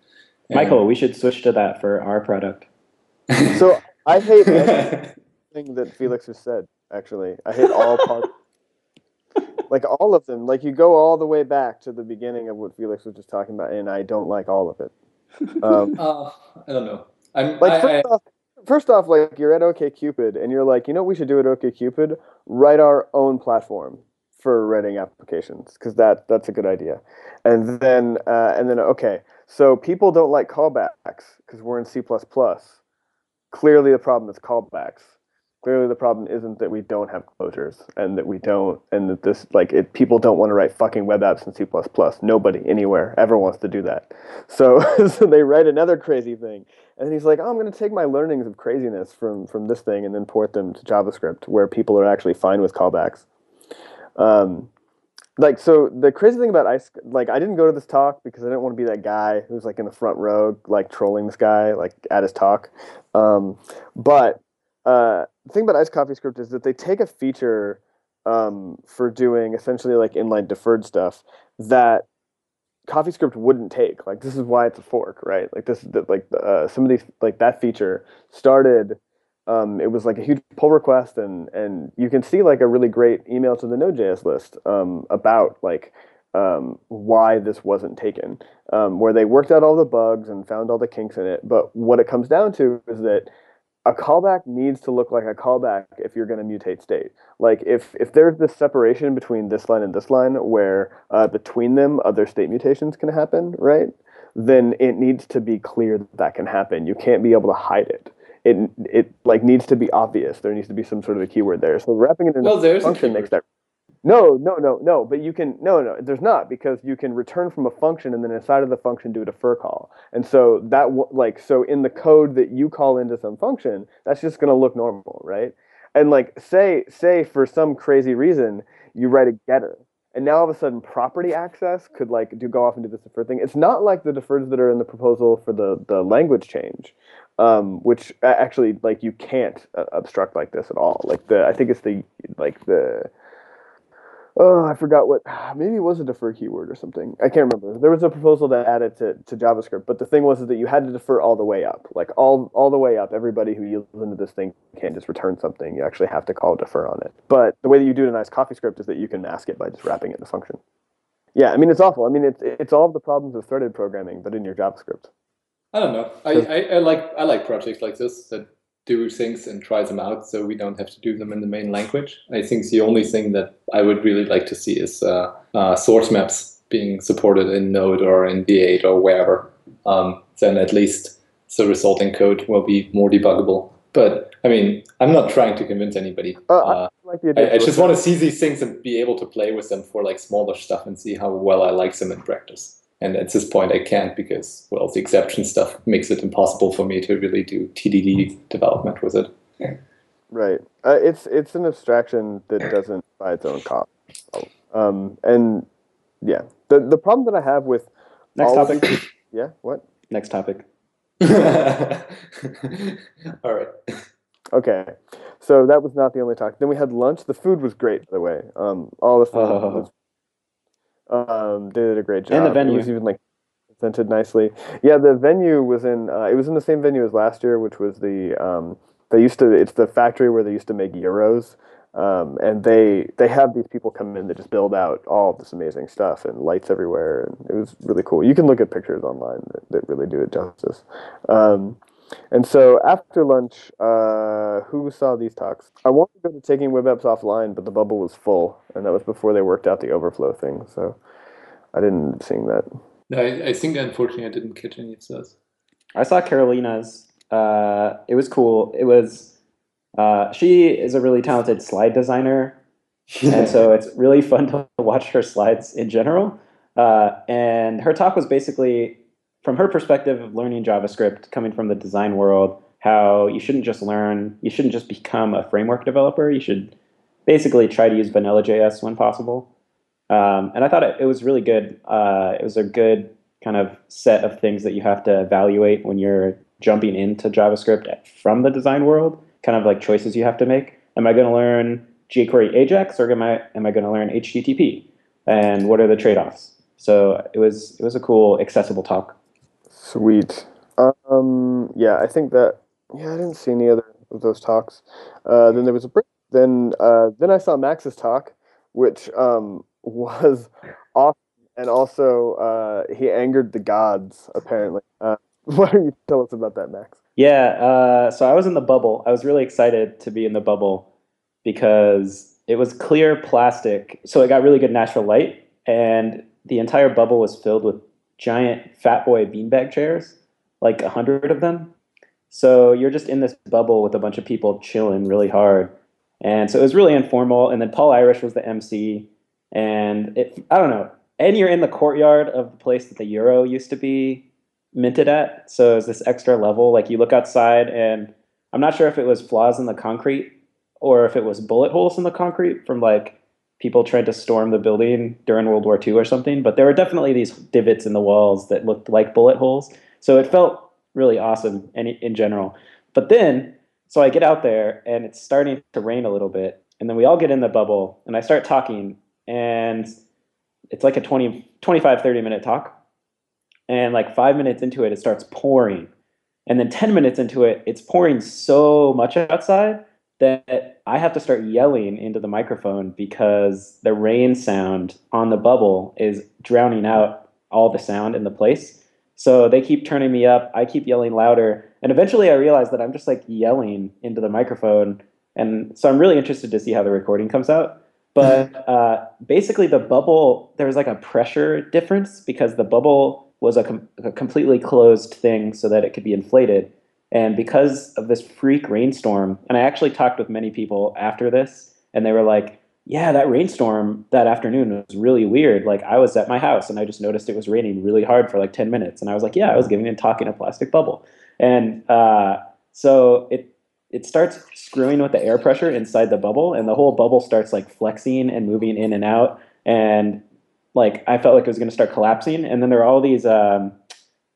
S2: Michael, we should switch to that for our product.
S1: So I hate everything that Felix has said. Actually, I hate all parts. like all of them. Like you go all the way back to the beginning of what Felix was just talking about, and I don't like all of it. Um,
S3: uh, I don't know. I'm,
S1: like
S3: I,
S1: first,
S3: I,
S1: off, first off, like you're at OkCupid, and you're like, you know, what we should do at OkCupid, write our own platform for writing applications because that that's a good idea. And then uh, and then okay, so people don't like callbacks because we're in C++. Clearly, the problem is callbacks. Clearly, the problem isn't that we don't have closures and that we don't, and that this, like, it, people don't want to write fucking web apps in C++. Nobody anywhere ever wants to do that. So, so they write another crazy thing. And he's like, oh, I'm going to take my learnings of craziness from, from this thing and then port them to JavaScript where people are actually fine with callbacks. Um, like so the crazy thing about ice like i didn't go to this talk because i didn't want to be that guy who's like in the front row like trolling this guy like at his talk um, but uh, the thing about ice coffee script is that they take a feature um, for doing essentially like inline deferred stuff that CoffeeScript wouldn't take. Like this is why it's a fork, right? Like this, like uh, some of these, like that feature started um, it was like a huge pull request and and you can see like a really great email to the node.js list um, about like um, why this wasn't taken um, where they worked out all the bugs and found all the kinks in it. But what it comes down to is that a callback needs to look like a callback if you're going to mutate state. Like if if there's this separation between this line and this line where uh, between them other state mutations can happen right then it needs to be clear that that can happen. You can't be able to hide it it it like needs to be obvious. There needs to be some sort of a keyword there. So wrapping it in
S3: well,
S1: a function makes that. No, no, no, no. But you can no, no. There's not because you can return from a function and then inside of the function do a defer call. And so that like so in the code that you call into some function, that's just going to look normal, right? And like say say for some crazy reason you write a getter and now all of a sudden property access could like do go off and do this deferred thing it's not like the defers that are in the proposal for the the language change um, which actually like you can't uh, obstruct like this at all. Like the I think it's the like the oh I forgot what maybe it was a defer keyword or something. I can't remember. There was a proposal that added to, to JavaScript, but the thing was is that you had to defer all the way up, like all all the way up. Everybody who yields into this thing can't just return something. You actually have to call defer on it. But the way that you do it in iced CoffeeScript is that you can mask it by just wrapping it in a function. Yeah, I mean it's awful. I mean it's it's all the problems of threaded programming, but in your JavaScript.
S3: I don't know. I, I, I, like I like projects like this that do things and try them out, so we don't have to do them in the main language. I think the only thing that I would really like to see is uh, uh, source maps being supported in Node or in V8 or wherever. Um, then at least the resulting code will be more debuggable. But I mean, I'm not trying to convince anybody.
S1: Uh, I, like
S3: I, I just want to see these things and be able to play with them for like smaller stuff and see how well I like them in practice. And at this point, I can't because, well, the exception stuff makes it impossible for me to really do TDD development with it.
S1: Right. Uh, it's it's an abstraction that doesn't by its own cost. Um, and yeah, the the problem that I have with
S2: next topic.
S1: These, yeah. What?
S2: Next topic.
S3: all right.
S1: Okay. So that was not the only talk. Then we had lunch. The food was great, by the way. Um, all the food oh. was um, they did a great job.
S2: And the venue
S1: it was even like presented nicely. Yeah, the venue was in. Uh, it was in the same venue as last year, which was the. Um, they used to. It's the factory where they used to make euros. Um, and they they have these people come in that just build out all this amazing stuff and lights everywhere, and it was really cool. You can look at pictures online that, that really do it justice. Um, And so after lunch, uh, who saw these talks? I wanted to go to taking web apps offline, but the bubble was full, and that was before they worked out the overflow thing. So I didn't end up seeing that.
S3: I, I think unfortunately I didn't catch any of those.
S2: I saw Carolina's. Uh, it was cool. It was. Uh, she is a really talented slide designer, and so it's really fun to watch her slides in general. Uh, and her talk was basically from her perspective of learning JavaScript, coming from the design world, how you shouldn't just learn, you shouldn't just become a framework developer. You should basically try to use vanilla JS when possible. Um, and I thought it, it was really good. Uh, it was a good kind of set of things that you have to evaluate when you're jumping into JavaScript from the design world, kind of like choices you have to make. Am I going to learn jQuery Ajax or am I, am I going to learn HTTP? And what are the trade-offs? So it was it was a cool, accessible talk.
S1: Sweet. Um, yeah, I think that. Yeah, I didn't see any other of those talks. Uh, then there was a break. Then uh, then I saw Max's talk, which um, was awesome, and also uh, he angered the gods apparently. Uh, why don't you tell us about that, Max?
S2: Yeah, uh, so I was in the bubble. I was really excited to be in the bubble because it was clear plastic, so it got really good natural light, and the entire bubble was filled with giant fat boy beanbag chairs, like a hundred of them. So you're just in this bubble with a bunch of people chilling really hard. And so it was really informal. And then Paul Irish was the MC. And it, I don't know. And you're in the courtyard of the place that the Euro used to be minted at. So it's this extra level. Like you look outside, and I'm not sure if it was flaws in the concrete or if it was bullet holes in the concrete from like people tried to storm the building during World War II or something, but there were definitely these divots in the walls that looked like bullet holes. So it felt really awesome in, in general. But then, so I get out there and it's starting to rain a little bit. And then we all get in the bubble and I start talking and it's like a 20, 25, 30 minute talk. And like five minutes into it, it starts pouring. And then 10 minutes into it, it's pouring so much outside that I have to start yelling into the microphone because the rain sound on the bubble is drowning out all the sound in the place. So they keep turning me up. I keep yelling louder. And eventually I realize that I'm just like yelling into the microphone. And so I'm really interested to see how the recording comes out. But uh, basically, the bubble, there was like a pressure difference because the bubble was a, com- a completely closed thing so that it could be inflated. And because of this freak rainstorm, and I actually talked with many people after this, and they were like, yeah, that rainstorm that afternoon was really weird. Like I was at my house and I just noticed it was raining really hard for like 10 minutes. And I was like, yeah, I was giving a talk in a plastic bubble. And uh, so it it starts screwing with the air pressure inside the bubble and the whole bubble starts like flexing and moving in and out. And like I felt like it was gonna start collapsing. And then there are all these um,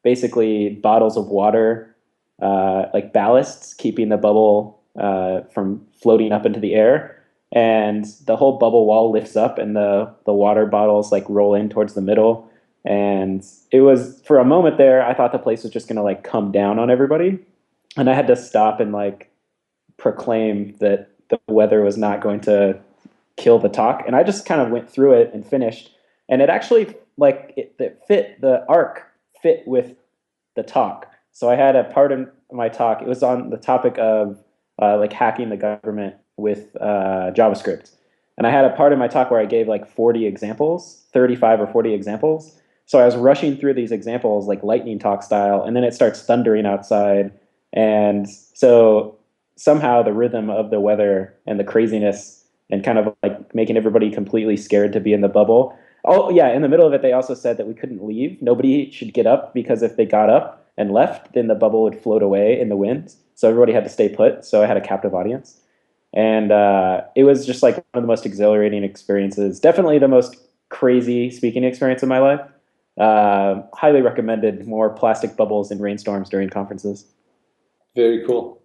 S2: basically bottles of water uh, like ballasts, keeping the bubble uh, from floating up into the air. And the whole bubble wall lifts up, and the the water bottles like roll in towards the middle. And it was for a moment there, I thought the place was just gonna like come down on everybody, and I had to stop and like proclaim that the weather was not going to kill the talk. And I just kind of went through it and finished, and it actually like it, it fit the arc fit with the talk. So I had a part of my talk. It was on the topic of uh, like hacking the government with uh, JavaScript, and I had a part of my talk where I gave like 40 examples, 35 or 40 examples. So I was rushing through these examples like lightning talk style, and then it starts thundering outside, and so somehow the rhythm of the weather and the craziness and kind of like making everybody completely scared to be in the bubble. Oh yeah, in the middle of it, they also said that we couldn't leave. Nobody should get up because if they got up, and left, then the bubble would float away in the wind. So everybody had to stay put. So I had a captive audience. And uh, it was just like one of the most exhilarating experiences. Definitely the most crazy speaking experience of my life. Uh, highly recommended more plastic bubbles in rainstorms during conferences.
S3: Very cool.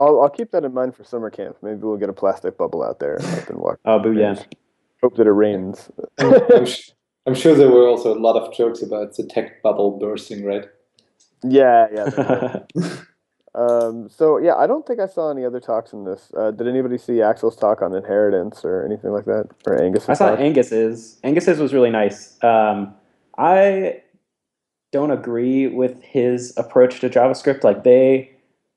S1: I'll, I'll keep that in mind for summer camp. Maybe we'll get a plastic bubble out there and walk.
S2: Oh, boo, yeah.
S1: Hope that it rains.
S3: I'm, I'm sure there were also a lot of jokes about the tech bubble bursting, right?
S1: Yeah, yeah. um, so yeah, I don't think I saw any other talks in this. Uh, did anybody see Axel's talk on inheritance or anything like that, or Angus?
S2: I saw
S1: talk?
S2: Angus's. Angus's was really nice. Um, I don't agree with his approach to JavaScript. Like they,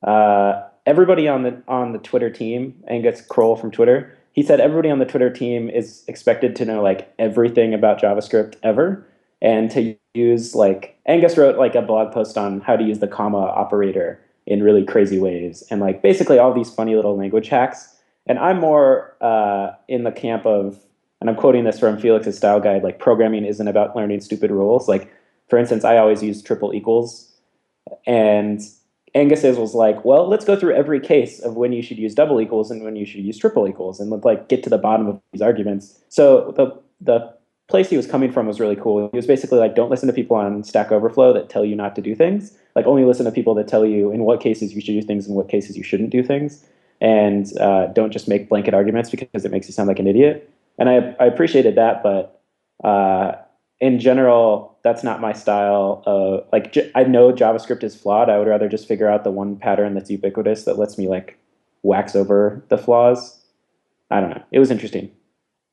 S2: uh, everybody on the on the Twitter team, Angus Croll from Twitter, he said everybody on the Twitter team is expected to know like everything about JavaScript ever, and to use like Angus wrote like a blog post on how to use the comma operator in really crazy ways, and like basically all these funny little language hacks. And I'm more uh, in the camp of, and I'm quoting this from Felix's style guide, like programming isn't about learning stupid rules. Like for instance, I always use triple equals, and Angus was like, well, let's go through every case of when you should use double equals and when you should use triple equals, and like get to the bottom of these arguments. So the the place he was coming from was really cool. He was basically like, don't listen to people on Stack Overflow that tell you not to do things. Like, only listen to people that tell you in what cases you should do things and what cases you shouldn't do things. And uh, don't just make blanket arguments because it makes you sound like an idiot. And I, I appreciated that, but uh, in general, that's not my style. Uh, like, I know JavaScript is flawed. I would rather just figure out the one pattern that's ubiquitous that lets me like wax over the flaws. I don't know. It was interesting,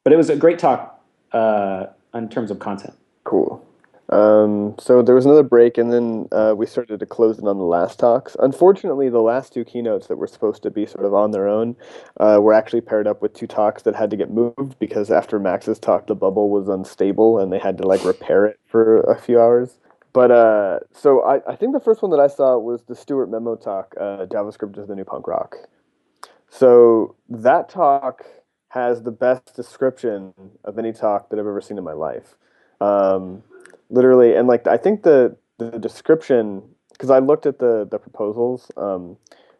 S2: but it was a great talk uh, in terms of content.
S1: Cool. Um, so there was another break, and then uh, we started to close in on the last talks. Unfortunately, the last two keynotes that were supposed to be sort of on their own uh, were actually paired up with two talks that had to get moved because after Max's talk, the bubble was unstable, and they had to like repair it for a few hours. But uh, so I, I think the first one that I saw was the Stuart Memo talk, uh, JavaScript is the new punk rock. So that talk has the best description of any talk that I've ever seen in my life. Um, literally, and like I think the the description because I looked at the the proposals um,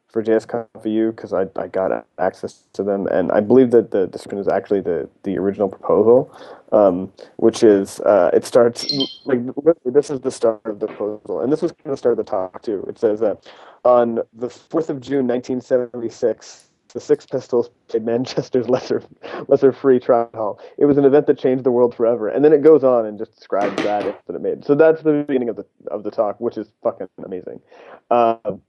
S1: for JSConf because I, I got access to them, and I believe that the description is actually the the original proposal, um, which is uh, it starts like this is the start of the proposal, and this was kind of the start of the talk too. It says that on the fourth of June, nineteen seventy six the Sex Pistols played Manchester's lesser lesser Free Trade Hall. It was an event that changed the world forever. And then it goes on and just describes that that it made. So that's the beginning of the of the talk, which is fucking amazing. Um,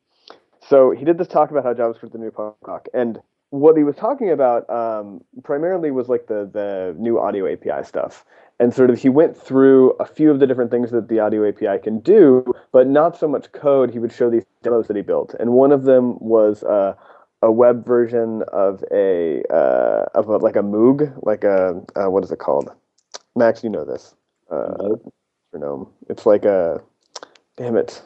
S1: so he did this talk about how JavaScript the new punk rock, and what he was talking about um, primarily was like the the new audio API stuff. And sort of he went through a few of the different things that the audio API can do, but not so much code. He would show these demos that he built, and one of them was. Uh, a web version of a uh, of a, like a Moog, like a uh, what is it called? Max, you know this. Uh, gnome. It's like a damn it,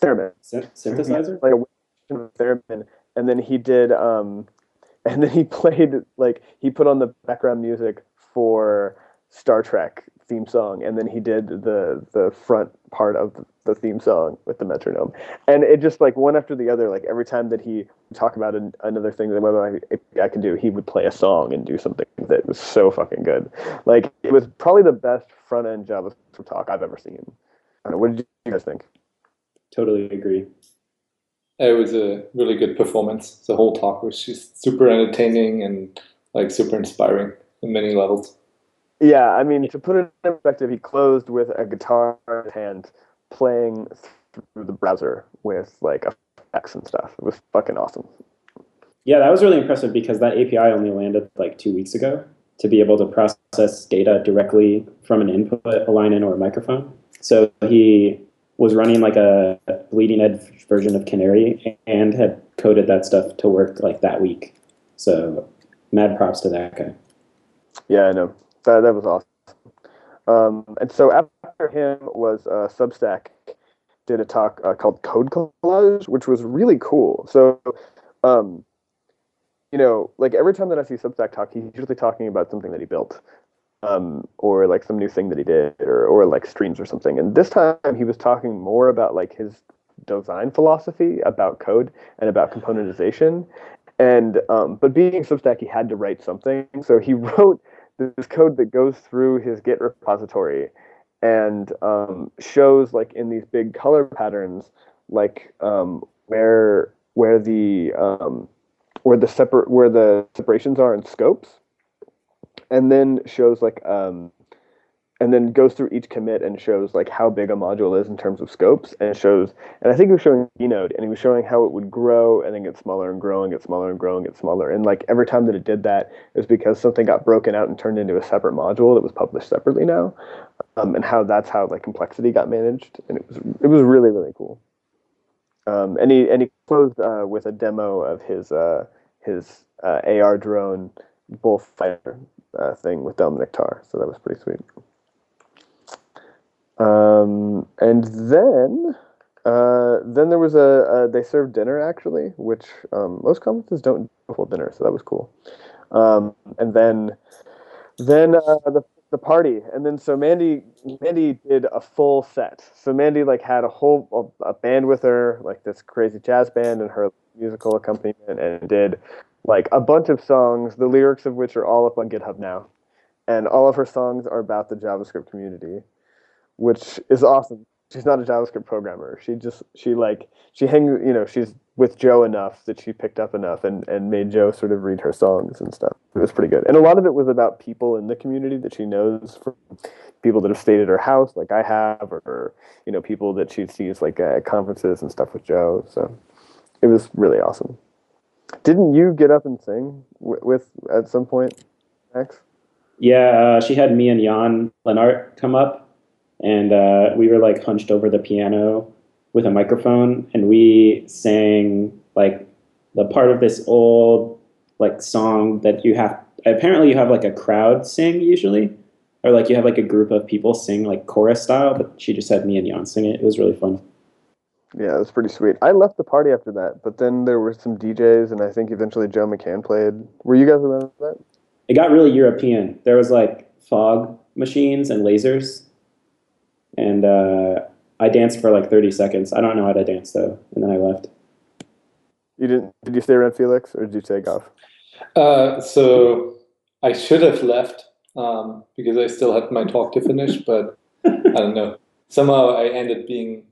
S1: theremin.
S2: synthesizer.
S1: Like a theremin, and then he did, um, and then he played like he put on the background music for Star Trek theme song, and then he did the the front part of the theme song with the metronome, and it just like one after the other. Like every time that he talk about an, another thing that web I can do, he would play a song and do something that was so fucking good. Like it was probably the best front end JavaScript talk I've ever seen. I know, what did you guys think?
S2: Totally agree.
S3: It was a really good performance. The whole talk was just super entertaining and like super inspiring in many levels.
S1: Yeah, I mean, to put it in perspective, he closed with a guitar in his hand, playing through the browser with like effects and stuff. It was fucking awesome.
S2: Yeah, that was really impressive because that API only landed like two weeks ago to be able to process data directly from an input, a line in, or a microphone. So he was running like a bleeding edge version of Canary and had coded that stuff to work like that week. So mad props to that guy.
S1: Yeah, I know. That, that was awesome. Um, and so after him was uh, Substack did a talk uh, called Code Collage, which was really cool. So, um, you know, like every time that I see Substack talk, he's usually talking about something that he built, um, or like some new thing that he did, or or like streams or something. And this time he was talking more about like his design philosophy about code and about componentization. And um, but being Substack, he had to write something, so he wrote this code that goes through his Git repository and um, shows like in these big color patterns, like um, where where the um, where the separate where the separations are in scopes, and then shows like um, and then goes through each commit and shows like how big a module is in terms of scopes and shows and I think he was showing Keynote and he was showing how it would grow and then get smaller and grow and get smaller and grow and get smaller and like every time that it did that it was because something got broken out and turned into a separate module that was published separately now um, and how that's how like complexity got managed and it was it was really really cool. Um, and he and he closed uh, with a demo of his uh, his uh, AR drone bullfighter uh, thing with Dominic Tarr so that was pretty sweet um, and then, uh, then there was a, a, they served dinner actually, which um, most conferences don't do full dinner, so that was cool. Um, and then, then uh, the the party, and then so Mandy Mandy did a full set. So Mandy like had a whole a, a band with her, like this crazy jazz band, and her musical accompaniment, and did like a bunch of songs, the lyrics of which are all up on GitHub now, and all of her songs are about the JavaScript community which is awesome. She's not a JavaScript programmer. She just she like she hang you know she's with Joe enough that she picked up enough and and made Joe sort of read her songs and stuff. It was pretty good, and a lot of it was about people in the community that she knows from people that have stayed at her house, like I have, or you know people that she sees like at conferences and stuff with Joe. So it was really awesome. Didn't you get up and sing with, with at some point, Max?
S2: Yeah, uh, she had me and Jan Lehnardt come up and uh, we were like hunched over the piano with a microphone, and we sang like the part of this old like song that you have. Apparently, you have like a crowd sing usually, or like you have like a group of people sing like chorus style. But she just had me and Jan sing it. It was really fun.
S1: Yeah, it was pretty sweet. I left the party after that, but then there were some DJs, and I think eventually Joe McCann played. Were you guys around that?
S2: It got really European. There was like fog machines and lasers and uh, I danced for like 30 seconds. I don't know how to dance though, and then I left.
S1: You didn't? Did you stay around Felix, or did you take off?
S3: Uh, so I should have left um, because I still had my talk to finish, but I don't know. Somehow I ended being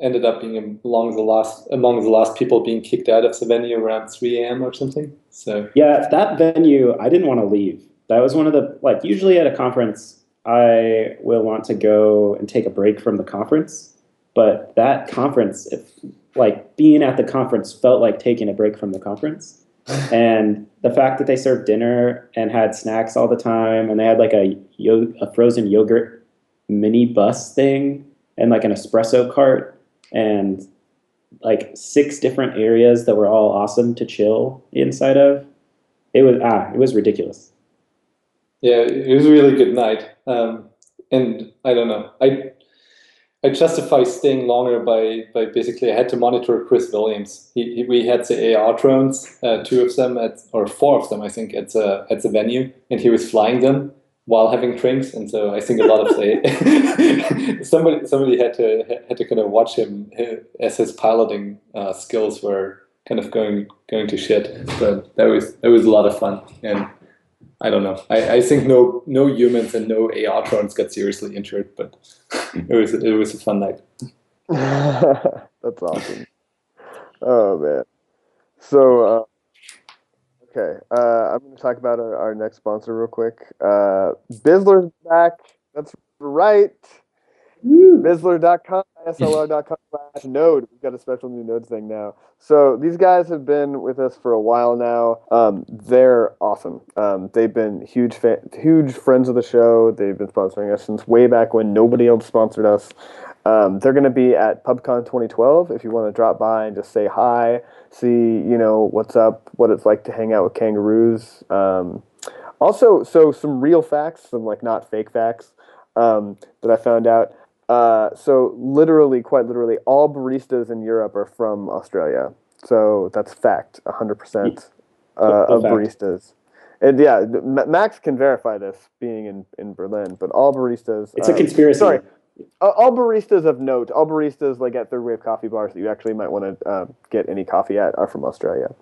S3: ended up being among the last among the last people being kicked out of the venue around 3 a.m. or something. So
S2: yeah, that venue I didn't want to leave. That was one of the like usually at a conference I will want to go and take a break from the conference. But that conference, if like being at the conference felt like taking a break from the conference. and the fact that they served dinner and had snacks all the time and they had like a, yo- a frozen yogurt mini bus thing and like an espresso cart and like six different areas that were all awesome to chill inside of. It was ah, it was ridiculous.
S3: Yeah, it was a really good night. Um, and I don't know. I I justify staying longer by by basically I had to monitor Chris Williams. He, he we had the AR drones, uh, two of them at or four of them I think at the at the venue, and he was flying them while having drinks. And so I think a lot of the somebody somebody had to had to kind of watch him uh, as his piloting uh, skills were kind of going going to shit. But that was that was a lot of fun and I don't know. I, I think no no humans and no AR drones got seriously injured, but it was it was a fun night.
S1: That's awesome. Oh man. So uh, okay, uh, I'm going to talk about our, our, next sponsor real quick. Uh, Bislr's back. That's right. Bislr.com, slr.com slash node. We've got a special new node thing now. So these guys have been with us for a while now. Um, they're awesome. Um, they've been huge, fa- huge friends of the show. They've been sponsoring us since way back when nobody else sponsored us. Um, they're going to be at PubCon 2012. If you want to drop by and just say hi, see you know what's up, what it's like to hang out with kangaroos. Um, also, so some real facts, some like not fake facts um, that I found out. Uh, so literally, quite literally, all baristas in Europe are from Australia. So that's fact, 100% uh, of fact. baristas. And yeah, Max can verify this being in, in Berlin, but all baristas.
S2: It's uh, a conspiracy.
S1: Sorry. All baristas of note, all baristas like at third wave coffee bars that you actually might want to uh, get any coffee at are from Australia.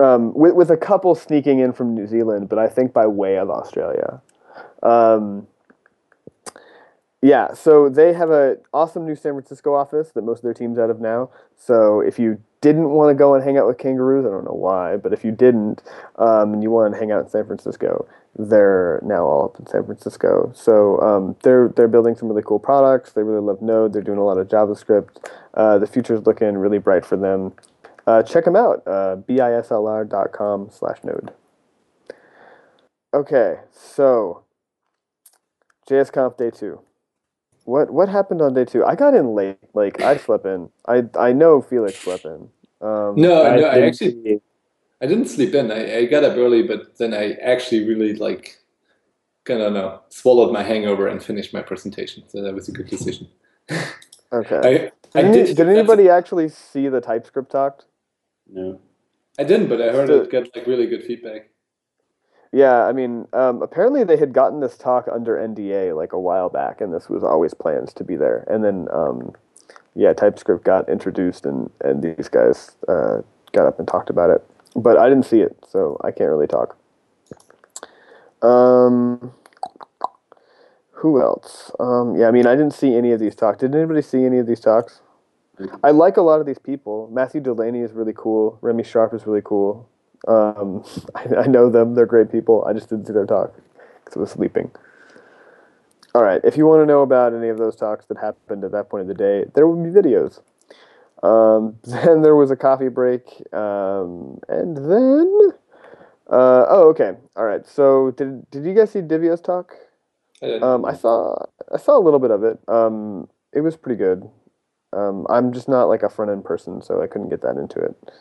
S1: Um, with, with a couple sneaking in from New Zealand, but I think by way of Australia. Um, yeah, so they have an awesome new San Francisco office that most of their team's out of now. So if you didn't want to go and hang out with kangaroos, I don't know why, but if you didn't, um, and you want to hang out in San Francisco, they're now all up in San Francisco. So um, they're they're building some really cool products. They really love Node. They're doing a lot of JavaScript. Uh, the future's looking really bright for them. Uh, check them out. Uh, bislr.com slash node. Okay, so JSConf day two. What what happened on day two? I got in late. Like I slept in. I I know Felix slept in. Um,
S3: No,
S2: I
S3: no, I
S2: didn't
S3: actually
S2: see-
S3: I didn't sleep in. I, I got up early, but then I actually really like kind of know swallowed my hangover and finished my presentation. So that was a good decision.
S1: Okay.
S3: I, I
S1: Did, any-
S3: did.
S1: did anybody actually see the TypeScript talk?
S2: no.
S3: I didn't, but I heard
S1: So-
S3: it got like really good feedback.
S1: Yeah, I mean, um, apparently they had gotten this talk under NDA like a while back, and this was always plans to be there. And then, um, yeah, TypeScript got introduced, and and these guys uh, got up and talked about it. But I didn't see it, so I can't really talk. Um, who else? Um, yeah, I mean, I didn't see any of these talks. Did anybody see any of these talks? I like a lot of these people. Matthew Delaney is really cool. Remy Sharp is really cool. Um, I, I know them. They're great people. I just didn't see their talk because I was sleeping. All right. If you want to know about any of those talks that happened at that point of the day, there will be videos. Um, then there was a coffee break. Um, and then. Uh, oh, okay. All right. So did, did you guys see Divya's talk?
S3: I
S1: Um, I saw I saw a little bit of it. Um, it was pretty good. Um, I'm just not like a front end person, so I couldn't get that into it.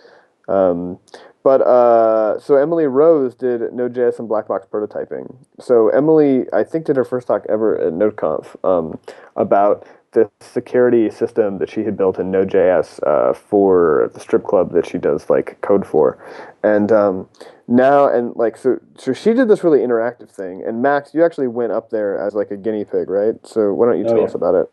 S1: Um, but uh, so Emily Rose did Node.js and black box prototyping. So Emily, I think, did her first talk ever at NodeConf um, about the security system that she had built in Node.js uh, for the strip club that she does like code for, and um, now and like so so she did this really interactive thing. And Max, you actually went up there as like a guinea pig, right? So why don't you
S2: Oh,
S1: tell
S2: yeah.
S1: us about it?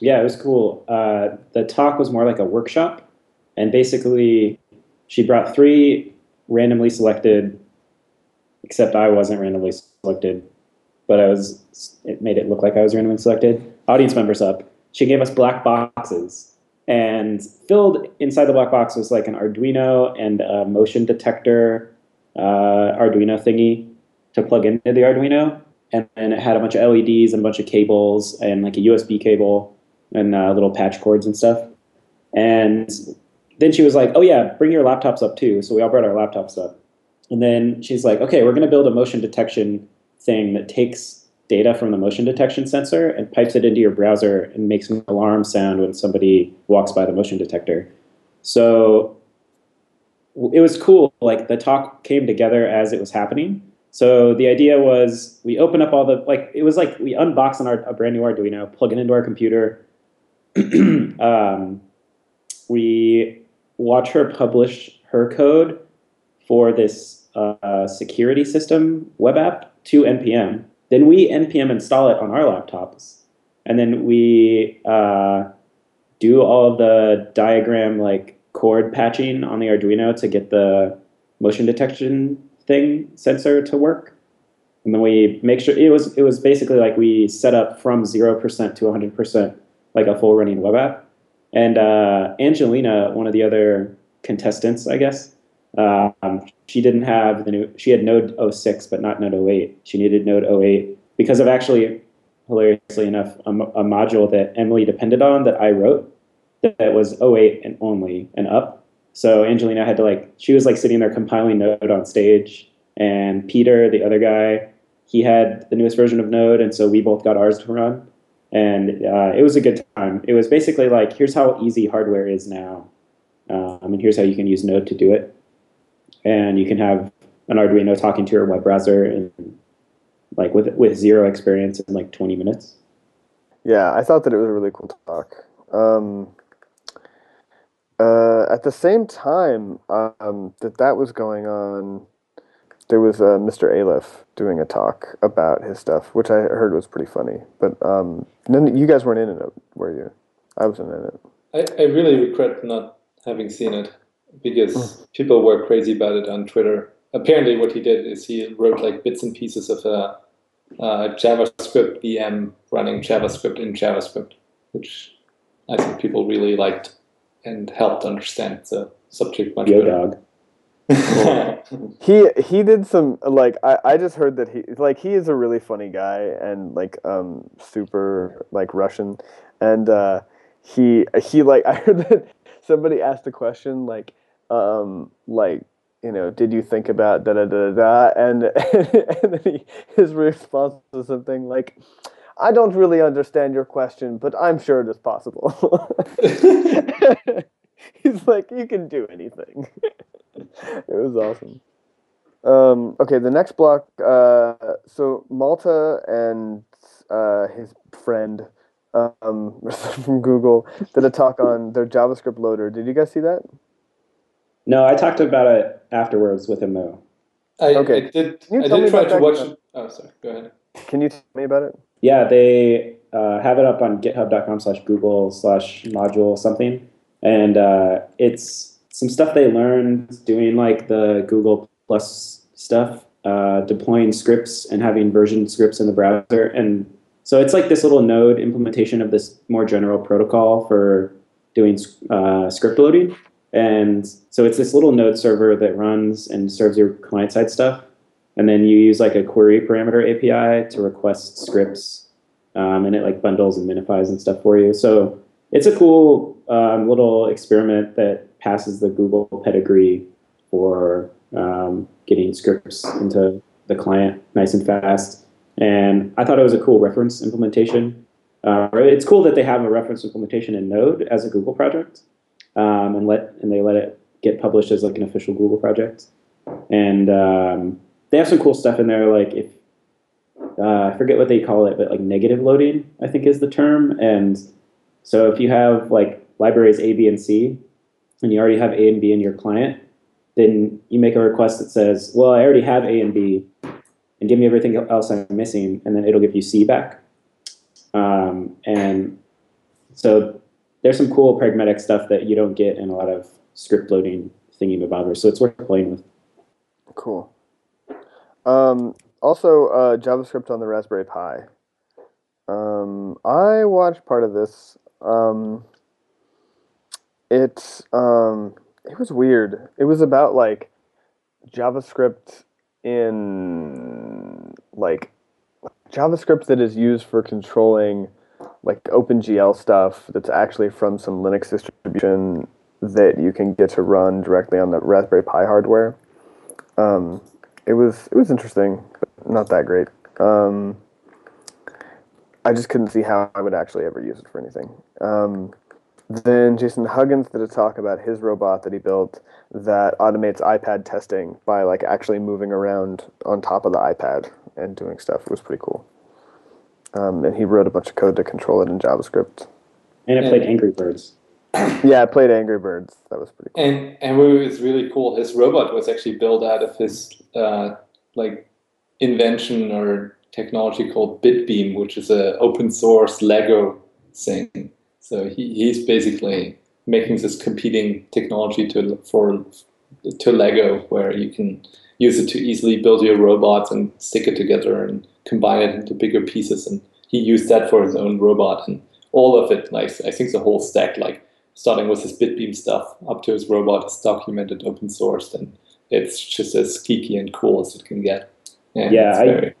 S2: Yeah, it was cool. Uh, the talk was more like a workshop, and basically, she brought three randomly selected, except I wasn't randomly selected, but I was. It made it look like I was randomly selected. Audience members up. She gave us black boxes, and filled inside the black box was like an Arduino and a motion detector uh, Arduino thingy to plug into the Arduino, and then it had a bunch of LEDs and a bunch of cables and like a USB cable and uh, little patch cords and stuff. And then she was like, "Oh yeah, bring your laptops up too." So we all brought our laptops up. And then she's like, "Okay, we're going to build a motion detection thing that takes data from the motion detection sensor and pipes it into your browser and makes an alarm sound when somebody walks by the motion detector." So it was cool. Like the talk came together as it was happening. So the idea was we open up all the like it was like we unbox an Ar- a brand new Arduino, plug it into our computer. um, we watch her publish her code for this uh, security system web app to npm. Then we npm install it on our laptops, and then we uh, do all of the diagram like chord patching on the Arduino to get the motion detection thing sensor to work. And then we make sure it was it was basically like we set up from zero percent to hundred percent like a full running web app. And uh, Angelina, one of the other contestants, I guess, um, she didn't have the new. She had Node 06, but not Node 08. She needed Node 08 because of actually, hilariously enough, a, a module that Emily depended on that I wrote that was 08 and only and up. So Angelina had to like she was like sitting there compiling Node on stage, and Peter, the other guy, he had the newest version of Node, and so we both got ours to run, and uh, it was a good time. It was basically like here's how easy hardware is now, um, and here's how you can use Node to do it, and you can have an Arduino talking to your web browser and like with with zero experience in like 20 minutes.
S1: Yeah, I thought that it was a really cool talk. Um, uh, at the same time um, that that was going on, there was uh, Mr. Aleph doing a talk about his stuff, which I heard was pretty funny. But um, none, you guys weren't in it, were you? I wasn't in it.
S3: I, I really regret not having seen it because people were crazy about it on Twitter. Apparently, what he did is he wrote like bits and pieces of a, a JavaScript VM running JavaScript in JavaScript, which I think people really liked and helped understand the subject much
S2: Yo
S3: better.
S2: dog.
S1: he he did some like I, I just heard that he like he is a really funny guy and like um super like Russian. And uh he he like I heard that somebody asked a question like um like you know did you think about da da da da and and then he, his response was something like I don't really understand your question but I'm sure it is possible. He's like you can do anything it was awesome. Um, okay, the next block. Uh, so Malte and uh, his friend um, from Google did a talk on their JavaScript loader. Did you guys see that?
S2: No, I talked about it afterwards with him though.
S3: I,
S1: Okay.
S3: I did.
S1: Can you
S3: I
S1: tell me
S3: did try
S1: about
S3: to
S1: that,
S3: watch. it. Oh, sorry. Go ahead.
S1: Can you tell me about it?
S2: Yeah, they uh, have it up on github.com slash Google slash module something. And uh, it's some stuff they learned doing like the Google Plus stuff, uh, deploying scripts and having version scripts in the browser. And so it's like this little node implementation of this more general protocol for doing uh, script loading. And so it's this little node server that runs and serves your client side stuff. And then you use like a query parameter API to request scripts um, and it like bundles and minifies and stuff for you. So it's a cool um, little experiment that passes the Google pedigree for um, getting scripts into the client nice and fast. And I thought it was a cool reference implementation. Uh, it's cool that they have a reference implementation in Node as a Google project, um, and let and they let it get published as like an official Google project. And um, they have some cool stuff in there, like if uh, I forget what they call it, but like negative loading, I think is the term. And so if you have like libraries A, B, and C, and you already have A and B in your client, then you make a request that says, well, I already have A and B, and give me everything else I'm missing, and then it'll give you C back. Um, and so there's some cool pragmatic stuff that you don't get in a lot of script loading thingy bobbers. So it's worth playing with.
S1: Cool. Um, also, uh, JavaScript on the Raspberry Pi. Um, I watched part of this. Um, it um, it was weird. It was about like JavaScript in like JavaScript that is used for controlling like OpenGL stuff that's actually from some Linux distribution that you can get to run directly on the Raspberry Pi hardware. Um, it was it was interesting, but not that great. Um, I just couldn't see how I would actually ever use it for anything. Um, then Jason Huggins did a talk about his robot that he built that automates iPad testing by like actually moving around on top of the iPad and doing stuff. It was pretty cool. Um, and he wrote a bunch of code to control it in JavaScript.
S2: And it played Angry Birds.
S1: Yeah, I played Angry Birds. That was pretty cool.
S3: And and what was really cool, his robot was actually built out of his uh, like invention or technology called Bitbeam, which is a open source Lego thing. So he, he's basically making this competing technology to for to Lego, where you can use it to easily build your robots and stick it together and combine it into bigger pieces. And he used that for his own robot and all of it. Like I think the whole stack, like starting with his Bitbeam stuff up to his robot, is documented, open sourced, and it's just as geeky and cool as it can get. And
S2: Yeah, I-
S3: very-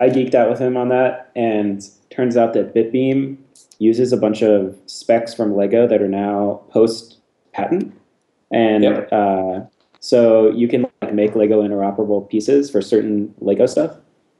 S2: I geeked out with him on that, and turns out that Bitbeam uses a bunch of specs from Lego that are now post patent, and
S3: Yep.
S2: uh, so you can like, make Lego interoperable pieces for certain Lego stuff.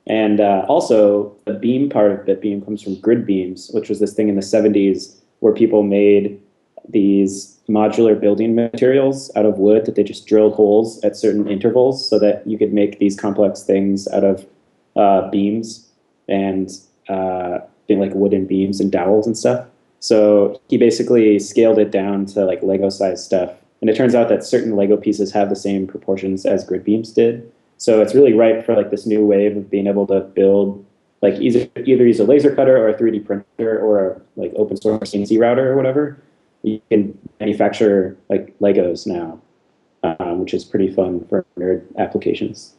S2: And uh, also, the beam part of Bitbeam comes from grid beams, which was this thing in the 70s where people made these modular building materials out of wood that they just drilled holes at certain intervals so that you could make these complex things out of uh, beams and uh, being like wooden beams and dowels and stuff. So he basically scaled it down to like Lego size stuff. And it turns out that certain Lego pieces have the same proportions as grid beams did. So it's really ripe for like this new wave of being able to build like either either use a laser cutter or a 3D printer or a like open source CNC router or whatever. You can manufacture like Legos now, um, which is pretty fun for nerd applications.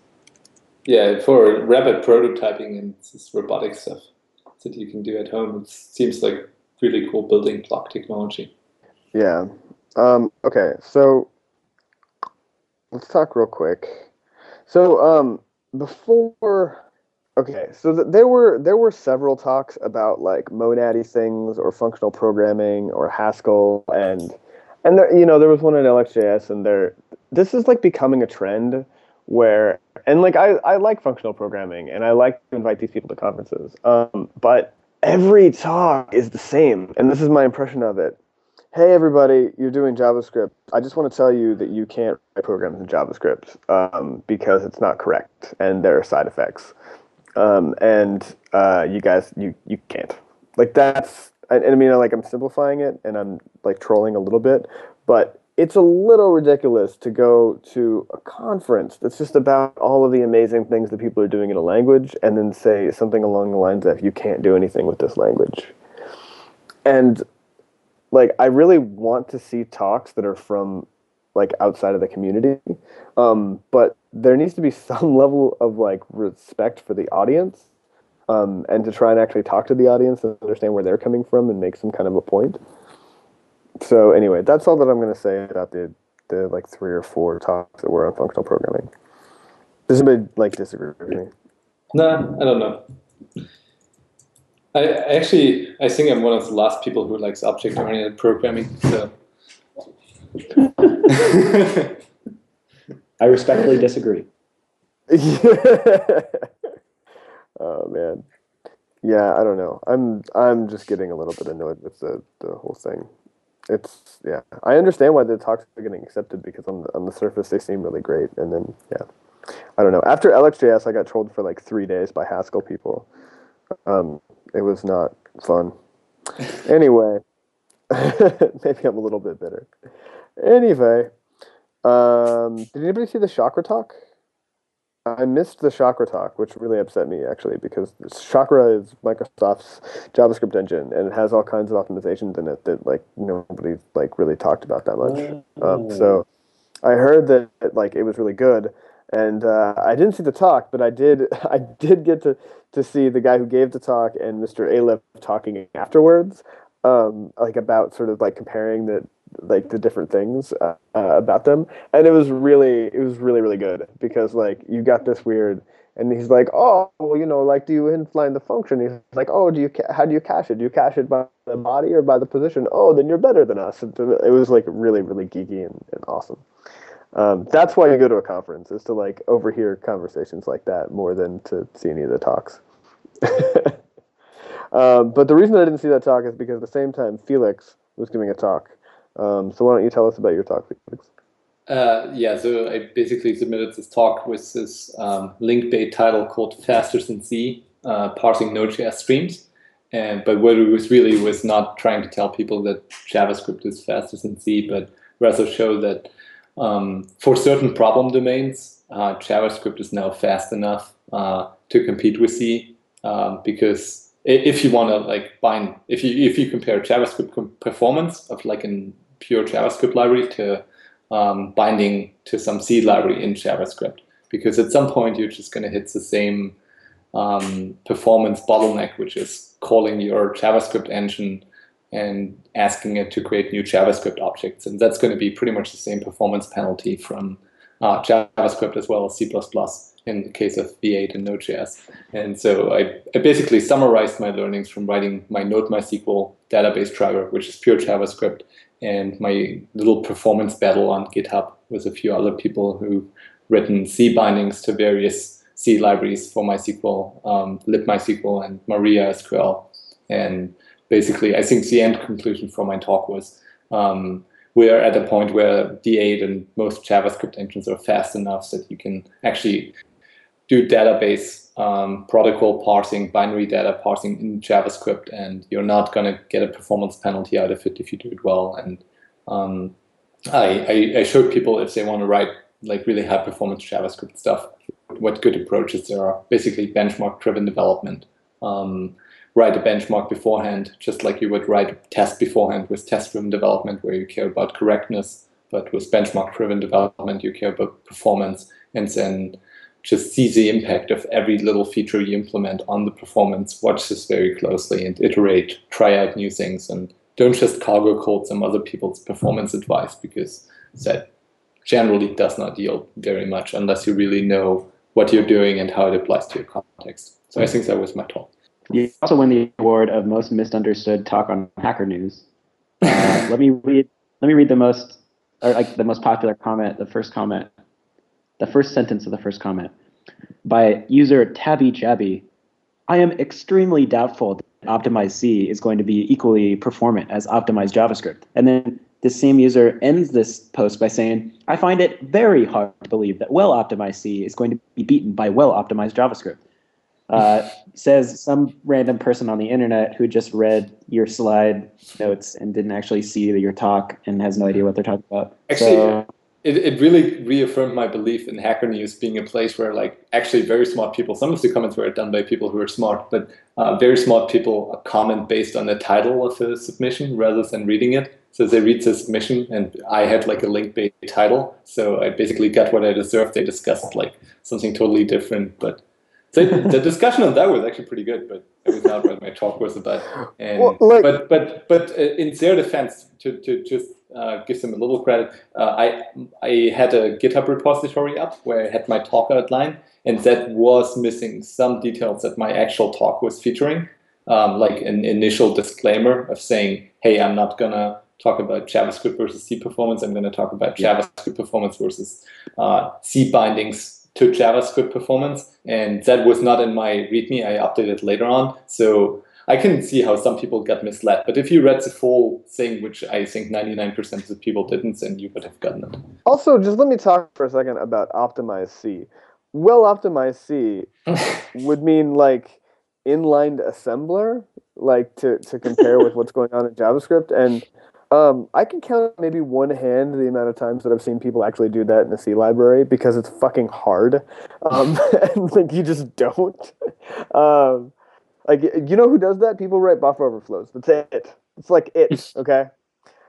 S3: Yeah, for rapid prototyping and robotic stuff that you can do at home, it seems like really cool building block technology.
S1: Yeah. Um, okay, so let's talk real quick. So, um, before, okay, so th- there were there were several talks about like monady things or functional programming or Haskell and and there, you know there was one in LXJS and there this is like becoming a trend where and like I I like functional programming and I like to invite these people to conferences. Um, but every talk is the same, and this is my impression of it hey everybody, you're doing JavaScript. I just want to tell you that you can't write programs in JavaScript um, because it's not correct and there are side effects. Um, and uh, you guys, you you can't. Like that's, and, I mean, like I'm simplifying it and I'm like trolling a little bit, but it's a little ridiculous to go to a conference that's just about all of the amazing things that people are doing in a language and then say something along the lines of you can't do anything with this language. And like I really want to see talks that are from like outside of the community. Um, but there needs to be some level of like respect for the audience um, and to try and actually talk to the audience and understand where they're coming from and make some kind of a point. So anyway, that's all that I'm going to say about the the like three or four talks that were on functional programming. Does anybody like disagree with me?
S3: No, I don't know. I actually, I think I'm one of the last people who likes object-oriented programming. So,
S2: I respectfully disagree.
S1: oh man, yeah, I don't know. I'm I'm just getting a little bit annoyed with the the whole thing. It's yeah, I understand why the talks are getting accepted because on the, on the surface they seem really great, and then yeah, I don't know. After LXJS, I got trolled for like three days by Haskell people. Um, it was not fun. anyway, maybe I'm a little bit bitter. Anyway, um, did anybody see the Chakra talk? I missed the Chakra talk, which really upset me actually because Chakra is Microsoft's JavaScript engine and it has all kinds of optimizations in it that like nobody like really talked about that much. Um, so I heard that like it was really good, and uh, I didn't see the talk, but I did I did get to to see the guy who gave the talk and Mr. Aleph talking afterwards, um, like about sort of like comparing the like the different things uh, uh, about them, and it was really it was really really good because like you got this weird. And he's like, oh, well, you know, like, do you inline the function? He's like, oh, do you ca- how do you cache it? Do you cache it by the body or by the position? Oh, then you're better than us. It was like really, really geeky and, and awesome. Um, that's why you go to a conference is to like overhear conversations like that more than to see any of the talks. um, but the reason I didn't see that talk is because at the same time Felix was giving a talk. Um, so why don't you tell us about your talk, Felix?
S3: Uh, yeah, so I basically submitted this talk with this um, link bait title called Faster Than C, uh, parsing Node.js streams. And but what it was really was not trying to tell people that JavaScript is faster than C, but rather show that um, for certain problem domains, uh, JavaScript is now fast enough uh, to compete with C um, because if you want to like bind, if you if you compare JavaScript performance of like a pure JavaScript library to um, binding to some C library in JavaScript, because at some point you're just going to hit the same um, performance bottleneck, which is calling your JavaScript engine and asking it to create new JavaScript objects. And that's going to be pretty much the same performance penalty from uh, JavaScript as well as C++ in the case of V8 and Node.js. And so I, I, basically summarized my learnings from writing my Node MySQL database driver, which is pure JavaScript, and my little performance battle on GitHub with a few other people who've written C bindings to various C libraries for MySQL, um, libmysql and MariaSQL. And basically, I think the end conclusion from my talk was um, we are at a point where V8 and most JavaScript engines are fast enough that you can actually do database um, protocol parsing, binary data parsing in JavaScript, and you're not going to get a performance penalty out of it if you do it well. And um, I, I, I showed people if they want to write like really high performance JavaScript stuff, what good approaches there are. Basically, benchmark driven development. Um, write a benchmark beforehand, just like you would write a test beforehand with test driven development, where you care about correctness. But with benchmark driven development, you care about performance. And then just see the impact of every little feature you implement on the performance, watch this very closely and iterate, try out new things, and don't just cargo code some other people's performance advice because that generally does not yield very much unless you really know what you're doing and how it applies to your context. So I think that was my talk.
S2: You also won the award of most misunderstood talk on Hacker News. Uh, let me read. Let me read the most, or like the most popular comment. The first comment, the first sentence of the first comment, by user Tabby Jabby. I am extremely doubtful that optimized C is going to be equally performant as optimized JavaScript. And then this same user ends this post by saying, I find it very hard to believe that well optimized C is going to be beaten by well optimized JavaScript. Uh, says some random person on the internet who just read your slide notes and didn't actually see your talk and has no idea what they're talking about.
S3: Actually, so, it, it really reaffirmed my belief in Hacker News being a place where, like, actually very smart people, some of the comments were done by people who are smart, but uh, very smart people comment based on the title of the submission rather than reading it. So they read the submission, and I had like a link-bait title, so I basically got what I deserved. They discussed like something totally different, but the, the discussion on that was actually pretty good, but it was not what my talk was about. And, well, like, but but but uh, in their defense, to, to just uh, give them a little credit, uh, I I had a GitHub repository up where I had my talk outline, and that was missing some details that my actual talk was featuring, um, like an initial disclaimer of saying, "Hey, I'm not gonna." talk about JavaScript versus C performance. I'm going to talk about JavaScript performance versus uh, C bindings to JavaScript performance, and that was not in my README. I updated later on, so I can see how some people got misled. But if you read the full thing, which I think 99% of the people didn't, then you would have gotten it.
S1: Also, just let me talk for a second about optimized C. Well optimized C would mean like inlined assembler, like to, to compare with what's going on in JavaScript. And um, I can count maybe one hand the amount of times that I've seen people actually do that in a C library because it's fucking hard, um, and like you just don't. Um, like you know who does that? People write buffer overflows. That's it. It's like it. Okay.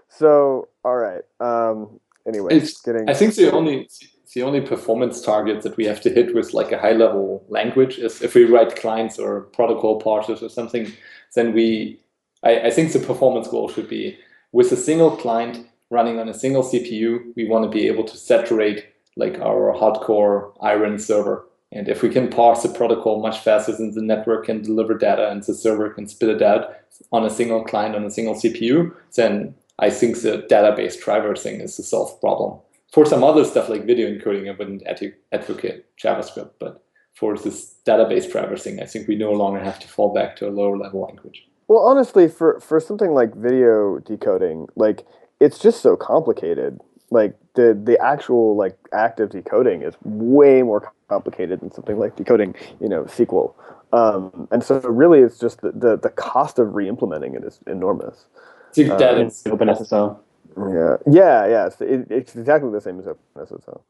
S1: So all right. Um, anyway,
S3: it's, getting. I think the only the only performance target that we have to hit with like a high level language is if we write clients or protocol parsers or something, then we. I, I think the performance goal should be with a single client running on a single CPU, we want to be able to saturate like our hardcore iron server. And if we can parse the protocol much faster than the network can deliver data and the server can spit it out on a single client on a single CPU, then I think the database driver thing is a solved problem. For some other stuff like video encoding, I wouldn't advocate JavaScript, but for this database driver thing, I think we no longer have to fall back to a lower level language.
S1: Well, honestly, for for something like video decoding, like it's just so complicated. Like the the actual like active decoding is way more complicated than something like decoding, you know, SQL. Um, and so really, it's just the, the, the cost of re-implementing it is enormous.
S2: So um, it's OpenSSL.
S1: Yeah, yeah, yeah. It's, it, it's exactly the same as OpenSSL.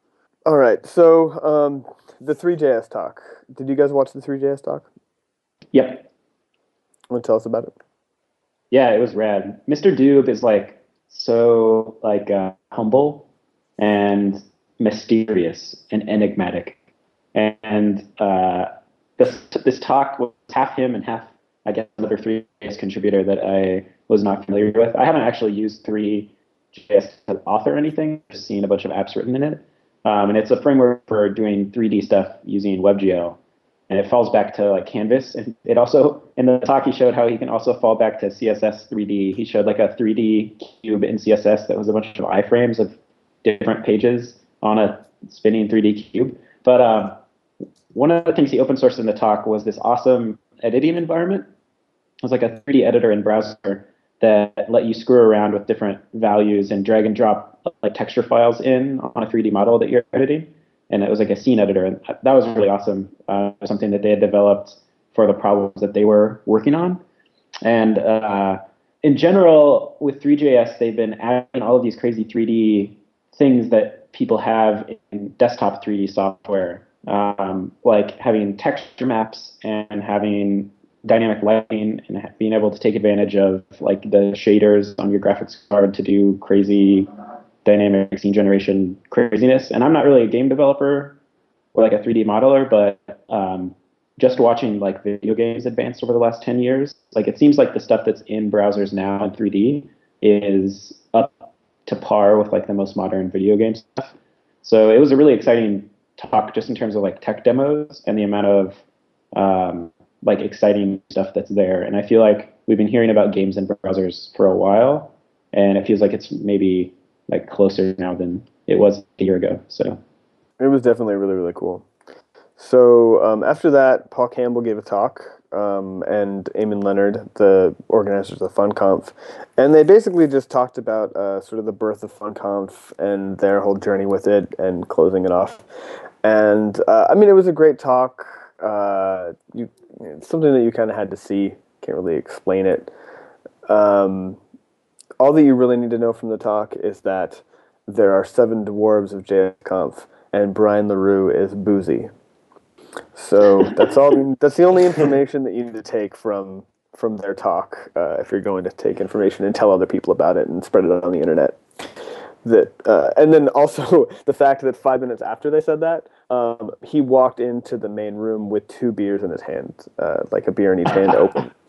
S1: All right, so um, the Three.js talk. Did you guys watch the Three.js talk?
S2: Yep.
S1: Want to tell us about it?
S2: Yeah, it was rad. Mr. Doob is like so like uh, humble and mysterious and enigmatic, and uh, this this talk was half him and half I guess another three JS contributor that I was not familiar with. I haven't actually used three JS to author anything. I've seen a bunch of apps written in it, um, and it's a framework for doing 3D stuff using WebGL and it falls back to like canvas. And it also in the talk he showed how he can also fall back to css 3d he showed like a 3d cube in css that was a bunch of iframes of different pages on a spinning 3d cube. But um, one of the things he open sourced in the talk was this awesome editing environment. It was like a 3d editor in browser that let you screw around with different values and drag and drop like texture files in on a 3d model that you're editing and it was like a scene editor, and that was really awesome. Uh, something that they had developed for the problems that they were working on, and uh, in general, with Three.js, they've been adding all of these crazy 3D things that people have in desktop 3D software, um, like having texture maps and having dynamic lighting and being able to take advantage of like the shaders on your graphics card to do crazy dynamic scene generation craziness. And I'm not really a game developer or like a 3D modeler, but um, just watching like video games advance over the last 10 years, like it seems like the stuff that's in browsers now in 3D is up to par with like the most modern video game stuff. So it was a really exciting talk just in terms of like tech demos and the amount of um, like exciting stuff that's there. And I feel like we've been hearing about games and browsers for a while, and it feels like it's maybe like closer now than it was a year ago. So
S1: it was definitely really really cool. So um, after that, Paul Campbell gave a talk, um, and Eamon Leonard, the organizers of FunConf, and they basically just talked about uh, sort of the birth of FunConf and their whole journey with it, and closing it off. And uh, I mean, it was a great talk. Uh, you, something that you kind of had to see. Can't really explain it. Um, all that you really need to know from the talk is that there are seven dwarves of JSConf, and Brian LeRoux is boozy. So that's all. That's the only information that you need to take from from their talk uh, if you're going to take information and tell other people about it and spread it on the internet. That uh, and then also the fact that five minutes after they said that, um, he walked into the main room with two beers in his hand, uh, like a beer in each hand, open.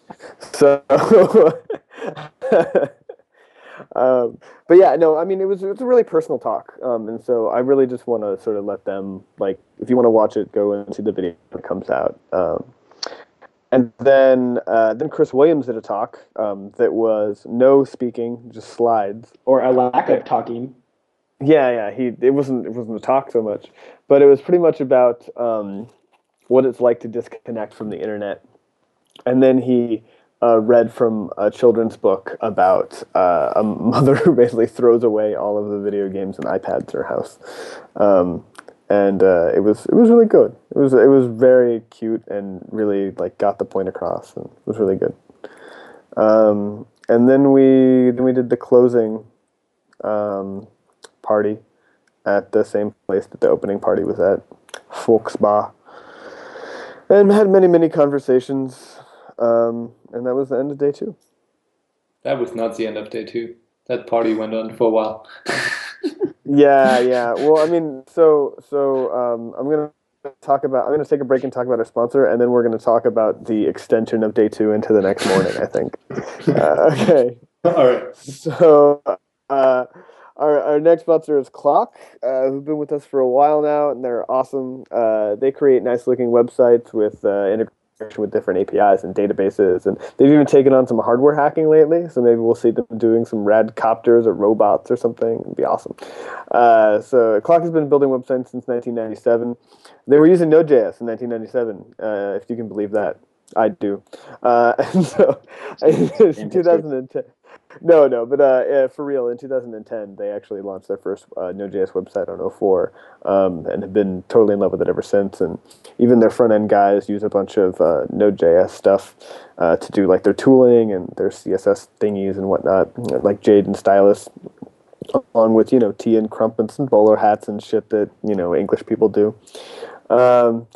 S1: So um, but yeah, no, I mean, it was it's a really personal talk, um, and so I really just want to sort of let them like, if you want to watch it, go and see the video when it comes out. Um, and then uh, then Chris Williams did a talk um, that was no speaking, just slides
S2: or a lack of talking.
S1: Yeah, yeah, he it wasn't it wasn't a talk so much, but it was pretty much about um, what it's like to disconnect from the internet, and then he uh, read from a children's book about uh, a mother who basically throws away all of the video games and iPads in her house, um, and uh, it was it was really good. It was it was very cute and really like got the point across, and it was really good. Um, and then we then we did the closing um, party at the same place that the opening party was at, Volksbar, and had many many conversations. Um, and that was the end of day two.
S3: That was not the end of day two. That party went on for a while.
S1: yeah, yeah. Well, I mean, so so um, I'm gonna talk about. I'm gonna take a break and talk about our sponsor, and then we're gonna talk about the extension of day two into the next morning. I think. Uh, okay.
S3: All right.
S1: So. Uh, our, our next sponsor is Clock, uh, who've been with us for a while now, and they're awesome. Uh, they create nice looking websites with uh, integration with different APIs and databases, and they've even taken on some hardware hacking lately. So maybe we'll see them doing some rad copters or robots or something. It'd be awesome. Uh, so Clock has been building websites since 1997. They were using Node.js in 1997, uh, if you can believe that. I do. Uh, and so in 2010. No, no, but uh, yeah, for real, in 2010, they actually launched their first uh, Node.js website on 04 um, and have been totally in love with it ever since. And even their front end guys use a bunch of uh, Node.js stuff uh, to do like their tooling and their CSS thingies and whatnot, like Jade and Stylus, along with, you know, tea and crumpets and bowler hats and shit that, you know, English people do. Um,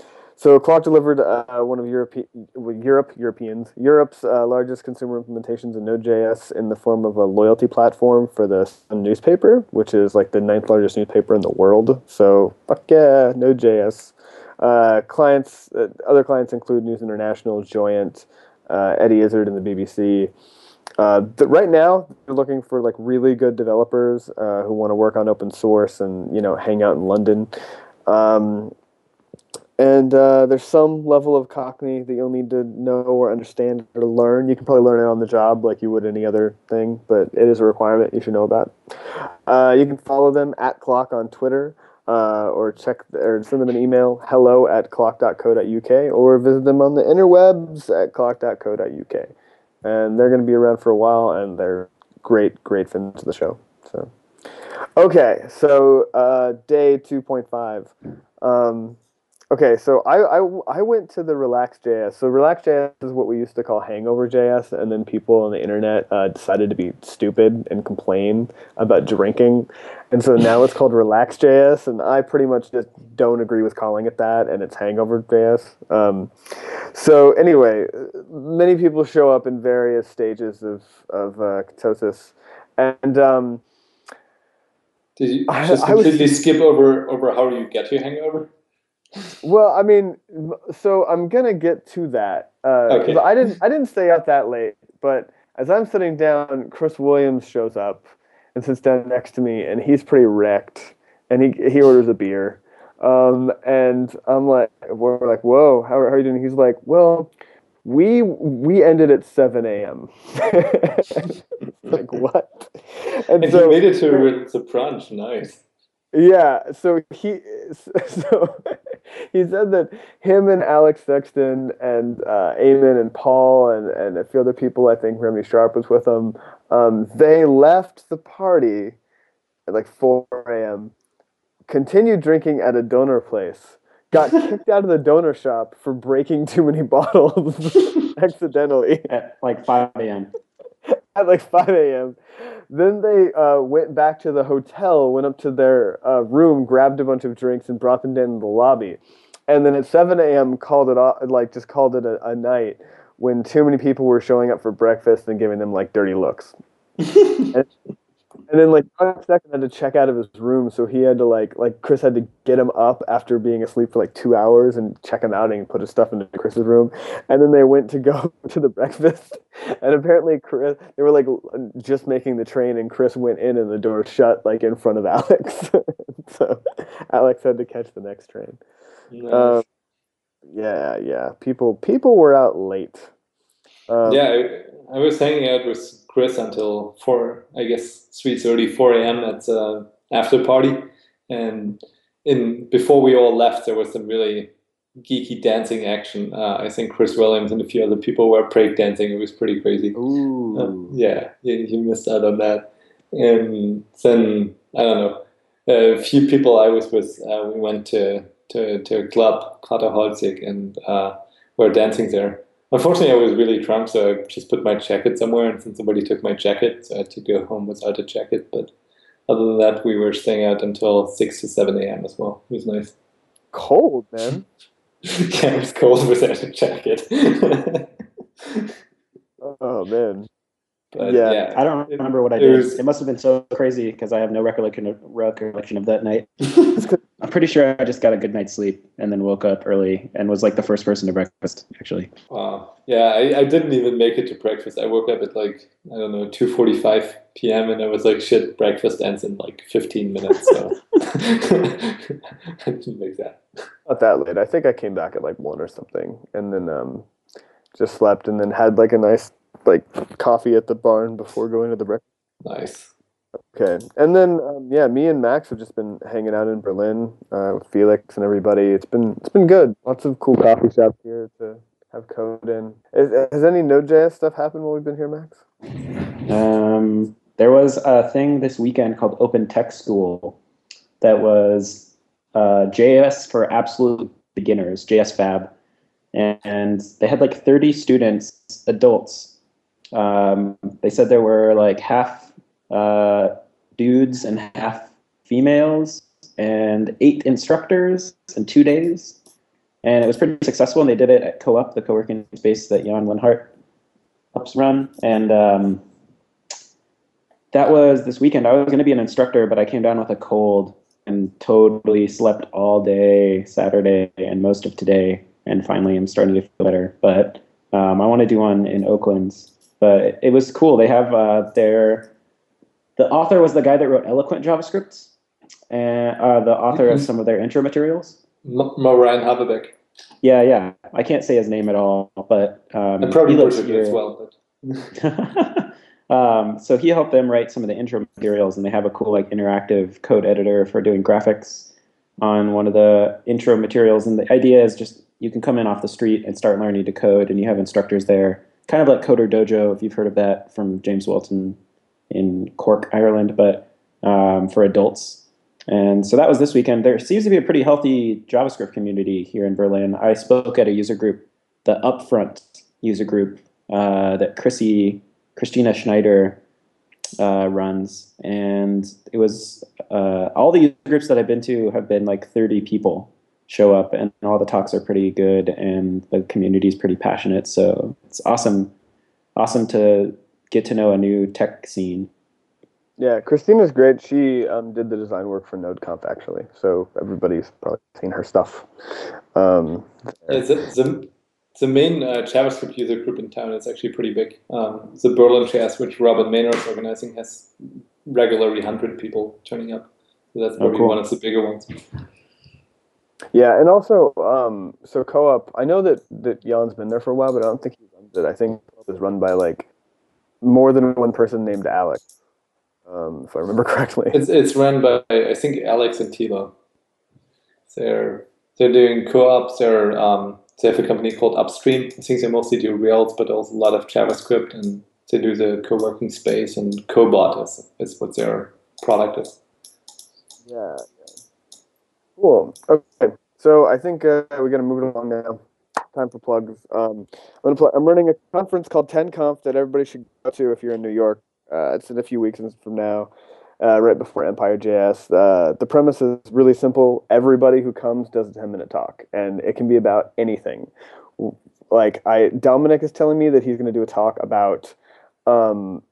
S1: so Clock delivered uh, one of Europe, Europe Europeans Europe's uh, largest consumer implementations in Node.js in the form of a loyalty platform for the Sun newspaper, which is like the ninth largest newspaper in the world. So fuck yeah, Node.js. Uh, clients, uh, other clients include News International, Joyent, uh, Eddie Izzard, and the BBC. Uh, right now, they're looking for like really good developers who want to work on open source and you know hang out in London. Um, and uh, there's some level of Cockney that you'll need to know or understand or learn. You can probably learn it on the job like you would any other thing, but it is a requirement you should know about. Uh, you can follow them at Clock on Twitter. Uh, or check or send them an email hello at clock.co.uk or visit them on the interwebs at clock.co.uk and they're going to be around for a while and they're great great fans of the show so okay so uh, day 2.5 um, Okay, so I, I, I went to the Relax.js. So Relax.js is what we used to call Hangover.js, and then people on the internet uh, decided to be stupid and complain about drinking, and so now it's called Relax.js, and I pretty much just don't agree with calling it that, and it's Hangover.js. Um, so anyway, many people show up in various stages of of uh, ketosis, and um,
S3: did you just completely was, skip over over how you get your hangover?
S1: Well, I mean, so I'm gonna get to that. Uh, okay. I didn't I didn't stay up that late, but as I'm sitting down, Chris Williams shows up and sits down next to me, and he's pretty wrecked. and he he orders a beer. Um, and I'm like, we're like, whoa, how, how are you doing? He's like, well, we we ended at 7 a.m. like what?
S3: And, so, he made it to the brunch. Nice.
S1: Yeah, so he so he said that him and Alex Sexton and uh, Eamon and Paul and, and a few other people, I think Remy Sharp was with them. Um, they left the party at like 4 a.m. Continued drinking at a donor place. Got kicked out of the donor shop for breaking too many bottles accidentally
S2: at like 5 a.m.
S1: At like 5 a.m. Then they uh, went back to the hotel, went up to their uh, room, grabbed a bunch of drinks, and brought them down to the lobby. And then at 7 a.m., called it off, like just called it a, a night when too many people were showing up for breakfast and giving them like dirty looks. and, and then like Alex Sexton had to check out of his room, so he had to like like Chris had to get him up after being asleep for like two hours and check him out and put his stuff into Chris's room. And then they went to go to the breakfast, and apparently Chris they were like just making the train, and Chris went in and the door shut like in front of Alex. so Alex had to catch the next train. Nice. Um, yeah, yeah. People people were out late.
S3: Um, yeah, I, I was hanging out with Chris until four, I guess three thirty, four a.m. at the after party, and in before we all left, there was some really geeky dancing action. Uh, I think Chris Williams and a few other people were break dancing. It was pretty crazy.
S1: Ooh.
S3: Uh, yeah, you, you, missed out on that. And then I don't know. A few people I was with, uh, we went to, to, to a club, Kater Holzig, and uh, were dancing there. Unfortunately, I was really drunk, so I just put my jacket somewhere, and then somebody took my jacket, so I had to go home without a jacket. But other than that, we were staying out until six to seven a.m. as well. It was nice.
S1: Cold, man.
S3: yeah, it was cold without a jacket.
S1: oh man.
S2: But, yeah. yeah. I don't remember what I did. It, was, it must have been so crazy because I have no recollection of, recollection of that night. I'm pretty sure I just got a good night's sleep and then woke up early and was like the first person to breakfast. Actually.
S3: Wow. Yeah, I, I didn't even make it to breakfast. I woke up at like I don't know 2:45 p.m. and I was like, shit, breakfast ends in like 15 minutes. So I didn't make that.
S1: Not that late. I think I came back at like one or something, and then um, just slept, and then had like a nice like coffee at the barn before going to the breakfast.
S3: Nice.
S1: Okay, and then um, yeah, me and Max have just been hanging out in Berlin uh, with Felix and everybody. It's been it's been good. Lots of cool coffee shops here to have code in. Is, has any Node.js stuff happened while we've been here, Max?
S2: Um, there was a thing this weekend called Open Tech School that was uh, JS for absolute beginners, JS Fab, and, and they had like 30 students, adults, um, they said there were like half uh, dudes and half females, and eight instructors in two days. And it was pretty successful, and they did it at Co-op, the co-working space that Jan Lehnardt helps run. And um, that was this weekend. I was going to be an instructor, but I came down with a cold and totally slept all day Saturday and most of today. And finally, I'm starting to feel better. But um, I want to do one in Oakland but it was cool. They have uh, their the author was the guy that wrote Eloquent JavaScript, and uh, the author mm-hmm. of some of their intro materials.
S3: M- Moran Haverbeke.
S2: Yeah, yeah. I can't say his name at all, but um,
S3: and probably as well.
S2: But. um, so he helped them write some of the intro materials, and they have a cool like interactive code editor for doing graphics on one of the intro materials. And the idea is just you can come in off the street and start learning to code, and you have instructors there kind of like Coder Dojo, if you've heard of that from James Whelton in Cork, Ireland, but um, for adults. And so that was this weekend. There seems to be a pretty healthy JavaScript community here in Berlin. I spoke at a user group, the Upfront user group uh, that Chrissy, Christina Schneider uh, runs, and it was uh, all the user groups that I've been to have been like 30 people show up and all the talks are pretty good and the community is pretty passionate. So it's awesome awesome to get to know a new tech scene.
S1: Yeah christina's great. She um, did the design work for nodeconf actually. So everybody's probably seen her stuff um,
S3: yeah, the, the, the, main uh, javascript user group in town is actually pretty big. Um, the berlin JS which Robin Mehner is organizing has regularly 100 people turning up. So that's probably
S2: cool.
S3: one of the bigger ones.
S1: Yeah, and also, um, so co-op. I know that that Jan's been there for a while, but I don't think he runs it. I think it was run by like more than one person named Alex, um, if I remember correctly.
S3: It's it's run by I think Alex and Thilo. They're they're doing co-ops. They're um, they have a company called Upstream. I think they mostly do Rails, but also a lot of JavaScript, and they do the co-working space and Cobot is, is what their product is.
S1: Yeah. Cool. Okay. So I think uh, we're gonna move it along now. Time for plugs. Um, I'm pl- I'm running a conference called 10Conf that everybody should go to if you're in New York. Uh, it's in a few weeks from now, uh, right before Empire JS. The premise is really simple. Everybody who comes does a 10 minute talk, and it can be about anything. Like I, Dominic is telling me that he's gonna do a talk about um,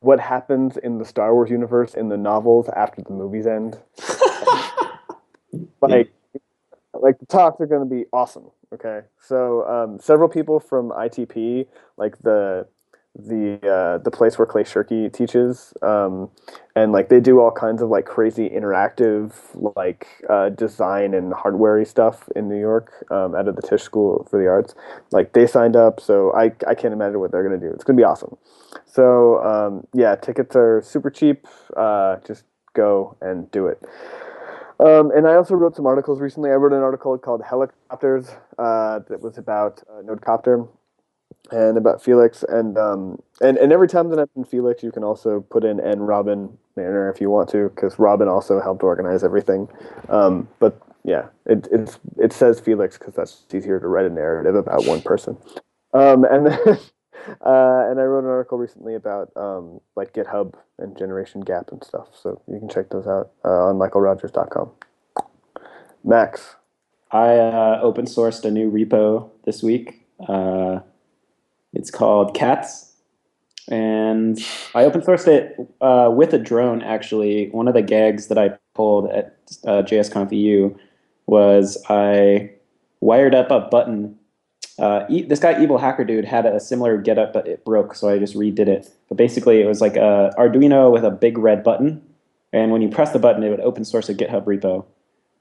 S1: what happens in the Star Wars universe in the novels after the movies end like like the talks are going to be awesome okay? So um, several people from itp like the the uh, the place where clay shirky teaches um, and like they do all kinds of like crazy interactive like uh, design and hardware stuff in new york um, out of the tisch school for the arts. Like they signed up so i, I can't imagine what they're going to do. It's going to be awesome. So um, yeah tickets are super cheap. Uh, just go and do it um, and I also wrote some articles recently. I wrote an article called Helicopters uh, that was about uh, Nodecopter and about Felix. And, um, and and every time that I'm in Felix, you can also put in N Robin Mehner if you want to, because Robin also helped organize everything. Um, but yeah, it it's it says Felix because that's easier to write a narrative about one person. Um, and then, uh, and I wrote an article recently about um, like GitHub and Generation Gap and stuff. So you can check those out uh, on mikealrogers.com. Max.
S2: I uh, open sourced a new repo this week. Uh, it's called Cats, and I open sourced it uh, with a drone. Actually, one of the gags that I pulled at uh, JSConf EU was I wired up a button. Uh, e- this guy, Evil Hacker Dude, had a similar getup, but it broke, so I just redid it. But basically, it was like a Arduino with a big red button, and when you press the button, it would open source a GitHub repo.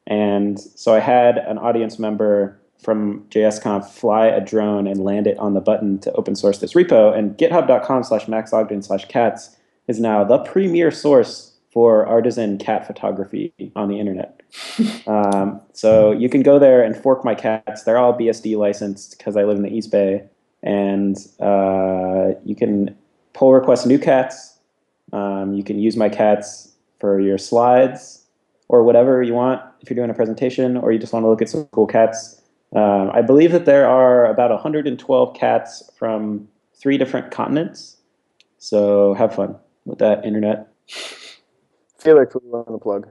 S2: And so I had an audience member from JSConf fly a drone and land it on the button to open source this repo. And github.com slash maxogden slash cats is now the premier source for artisan cat photography on the internet. um, so you can go there and fork my cats. They're all BSD licensed because I live in the East Bay. And uh, you can pull request new cats. Um, you can use my cats for your slides or whatever you want if you're doing a presentation or you just want to look at some cool cats. Um, I believe that there are about 112 cats from three different continents. So have fun with that internet.
S1: Felix, what do you want to plug?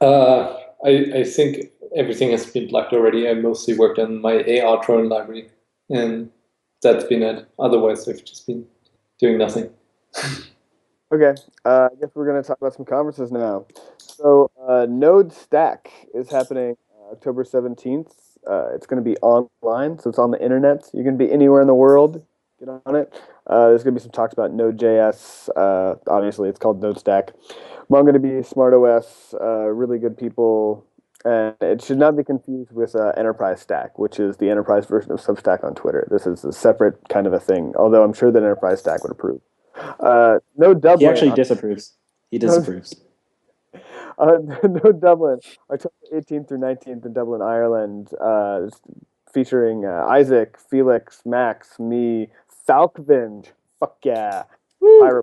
S3: Uh, I, I think everything has been plugged already. I mostly worked on my AR drone library, and that's been it. Otherwise, I've just been doing nothing.
S1: Okay, uh, I guess we're going to talk about some conferences now. So, uh, Node Stack is happening uh, October 17th. Uh, it's going to be online, so it's on the internet. You can be anywhere in the world. Get on it. Uh, there's going to be some talks about Node.js. Uh, obviously, it's called Node Stack. MongoDB, SmartOS, uh, really good people. And it should not be confused with uh, Enterprise Stack, which is the enterprise version of Substack on Twitter. This is a separate kind of a thing, although I'm sure that Enterprise Stack would approve. Uh, no Dublin.
S2: He actually disapproves. He disapproves.
S1: Uh, no Dublin, October 18th through 19th in Dublin, Ireland, uh, featuring uh, Isaac, Felix, Max, me, Falkvind, fuck yeah, Pyro,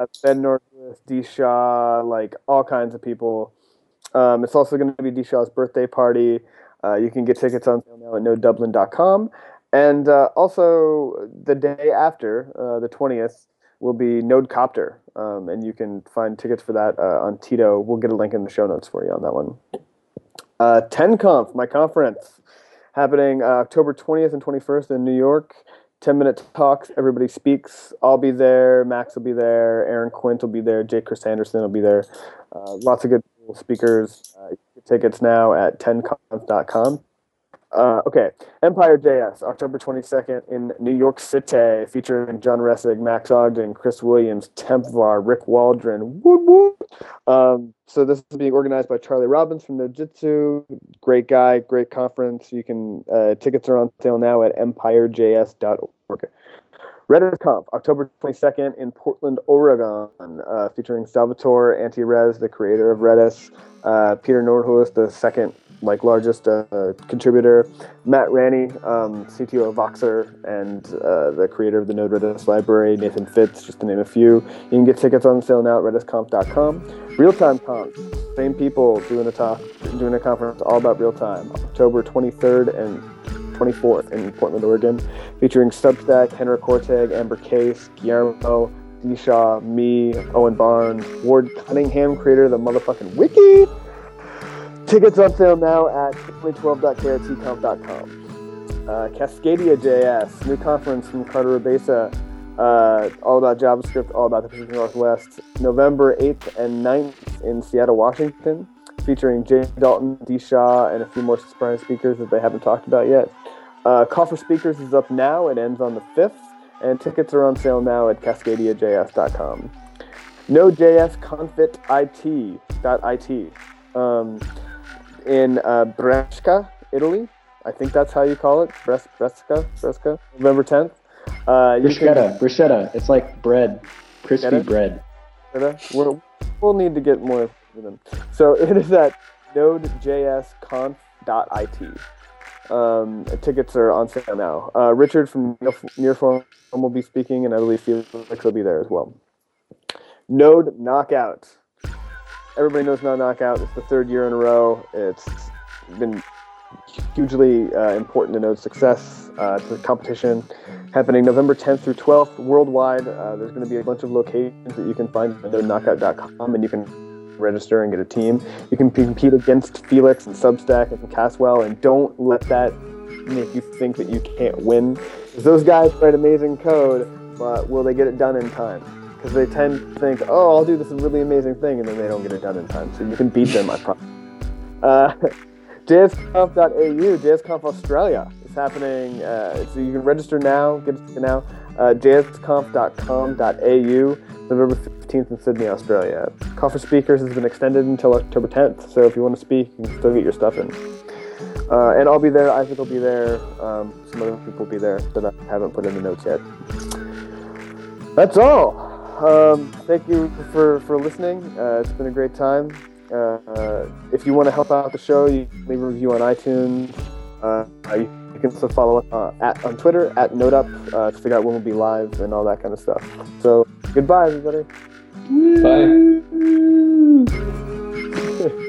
S1: uh, Ben Noordhuis, D Shaw, like all kinds of people. Um, it's also going to be D Shaw's birthday party. Uh, you can get tickets on sale now at nodedublin.com. And uh, also, the day after, uh, the 20th, will be Nodecopter. Um, and you can find tickets for that uh, on Tito. We'll get a link in the show notes for you on that one. Uh, 10Conf, my conference, happening October 20th and 21st in New York. 10 minute talks, everybody speaks. I'll be there, Max will be there, Aaron Quint will be there, J. Chris Anderson will be there. Uh, lots of good speakers. Uh, tickets now at 10conf.com. Uh, okay, Empire JS, October 22nd in New York City, featuring John Resig, Max Ogden, Chris Williams, tmpvar, Rick Waldron. Um, so this is being organized by Charlie Robbins from Nodejitsu. Great guy, great conference. You can uh, tickets are on sale now at empirejs.org. RedisConf, October 22nd in Portland, Oregon, uh, featuring Salvatore Antirez, the creator of Redis, uh, Pieter Noordhuis, the second like largest uh, contributor, Matt Ranney, um, CTO of Voxer, and uh, the creator of the Node Redis library, Nathan Fitz, just to name a few. You can get tickets on sale now at redisconf.com. Real Time Conf, same people doing a talk, doing a conference all about real time, October 23rd and 24th in Portland, Oregon, featuring Substack, Henrik Joreteg, Amber Case, Guillermo. Shaw, me, Owen Barnes, Ward Cunningham, creator of the motherfucking wiki. Tickets on sale now at 2012.krtconf.com. Uh, Cascadia JS, new conference from Carter Rabasa, uh, all about JavaScript, all about the Pacific Northwest, November 8th and 9th in Seattle, Washington, featuring Jay Dalton, D. Shaw, and a few more surprise speakers that they haven't talked about yet. Uh, Call for Speakers is up now. It ends on the 5th, and tickets are on sale now at cascadiajs.com. Node.js confit.it. Um, in uh, Brescia, Italy. I think that's how you call it. Bres- Brescia, Brescia, November 10th. Uh, you can-
S2: Bruschetta, bruschetta. It's like bread, crispy
S1: Bruschetta?
S2: bread.
S1: We'll, we'll need to get more of them. So it is at nodejsconf.it. Um, tickets are on sale now. Uh, Richard from Near Nearform will be speaking, and I believe Felix will be there as well. Node Knockout. Everybody knows Node Knockout. It's the third year in a row. It's been hugely uh, important to Node's success. Uh, it's a competition happening November 10th through 12th worldwide. Uh, there's going to be a bunch of locations that you can find at nodeknockout.com, and you can register and get a team. You can compete against Felix and Substack and Caswell, and don't let that make you think that you can't win. 'Cause those guys write amazing code, but will they get it done in time? Because they tend to think, oh, I'll do this really amazing thing, and then they don't get it done in time. So you can beat them, I promise. Uh, JSConf Australia is happening. Uh, so you can register now, get it now. Uh, jsconf.com.au, November 15th in Sydney, Australia. Call for speakers has been extended until October 10th, so if you want to speak, you can still get your stuff in. Uh, and I'll be there, Isaac will be there, um, some other people will be there that I haven't put in the notes yet. That's all. Um, thank you for, for listening. Uh, it's been a great time. Uh, if you want to help out the show, you leave a review on iTunes. Uh, you, you can also follow us uh, at, on Twitter at NodeUp uh, to figure out when we'll be live and all that kind of stuff. So goodbye, everybody.
S3: Bye.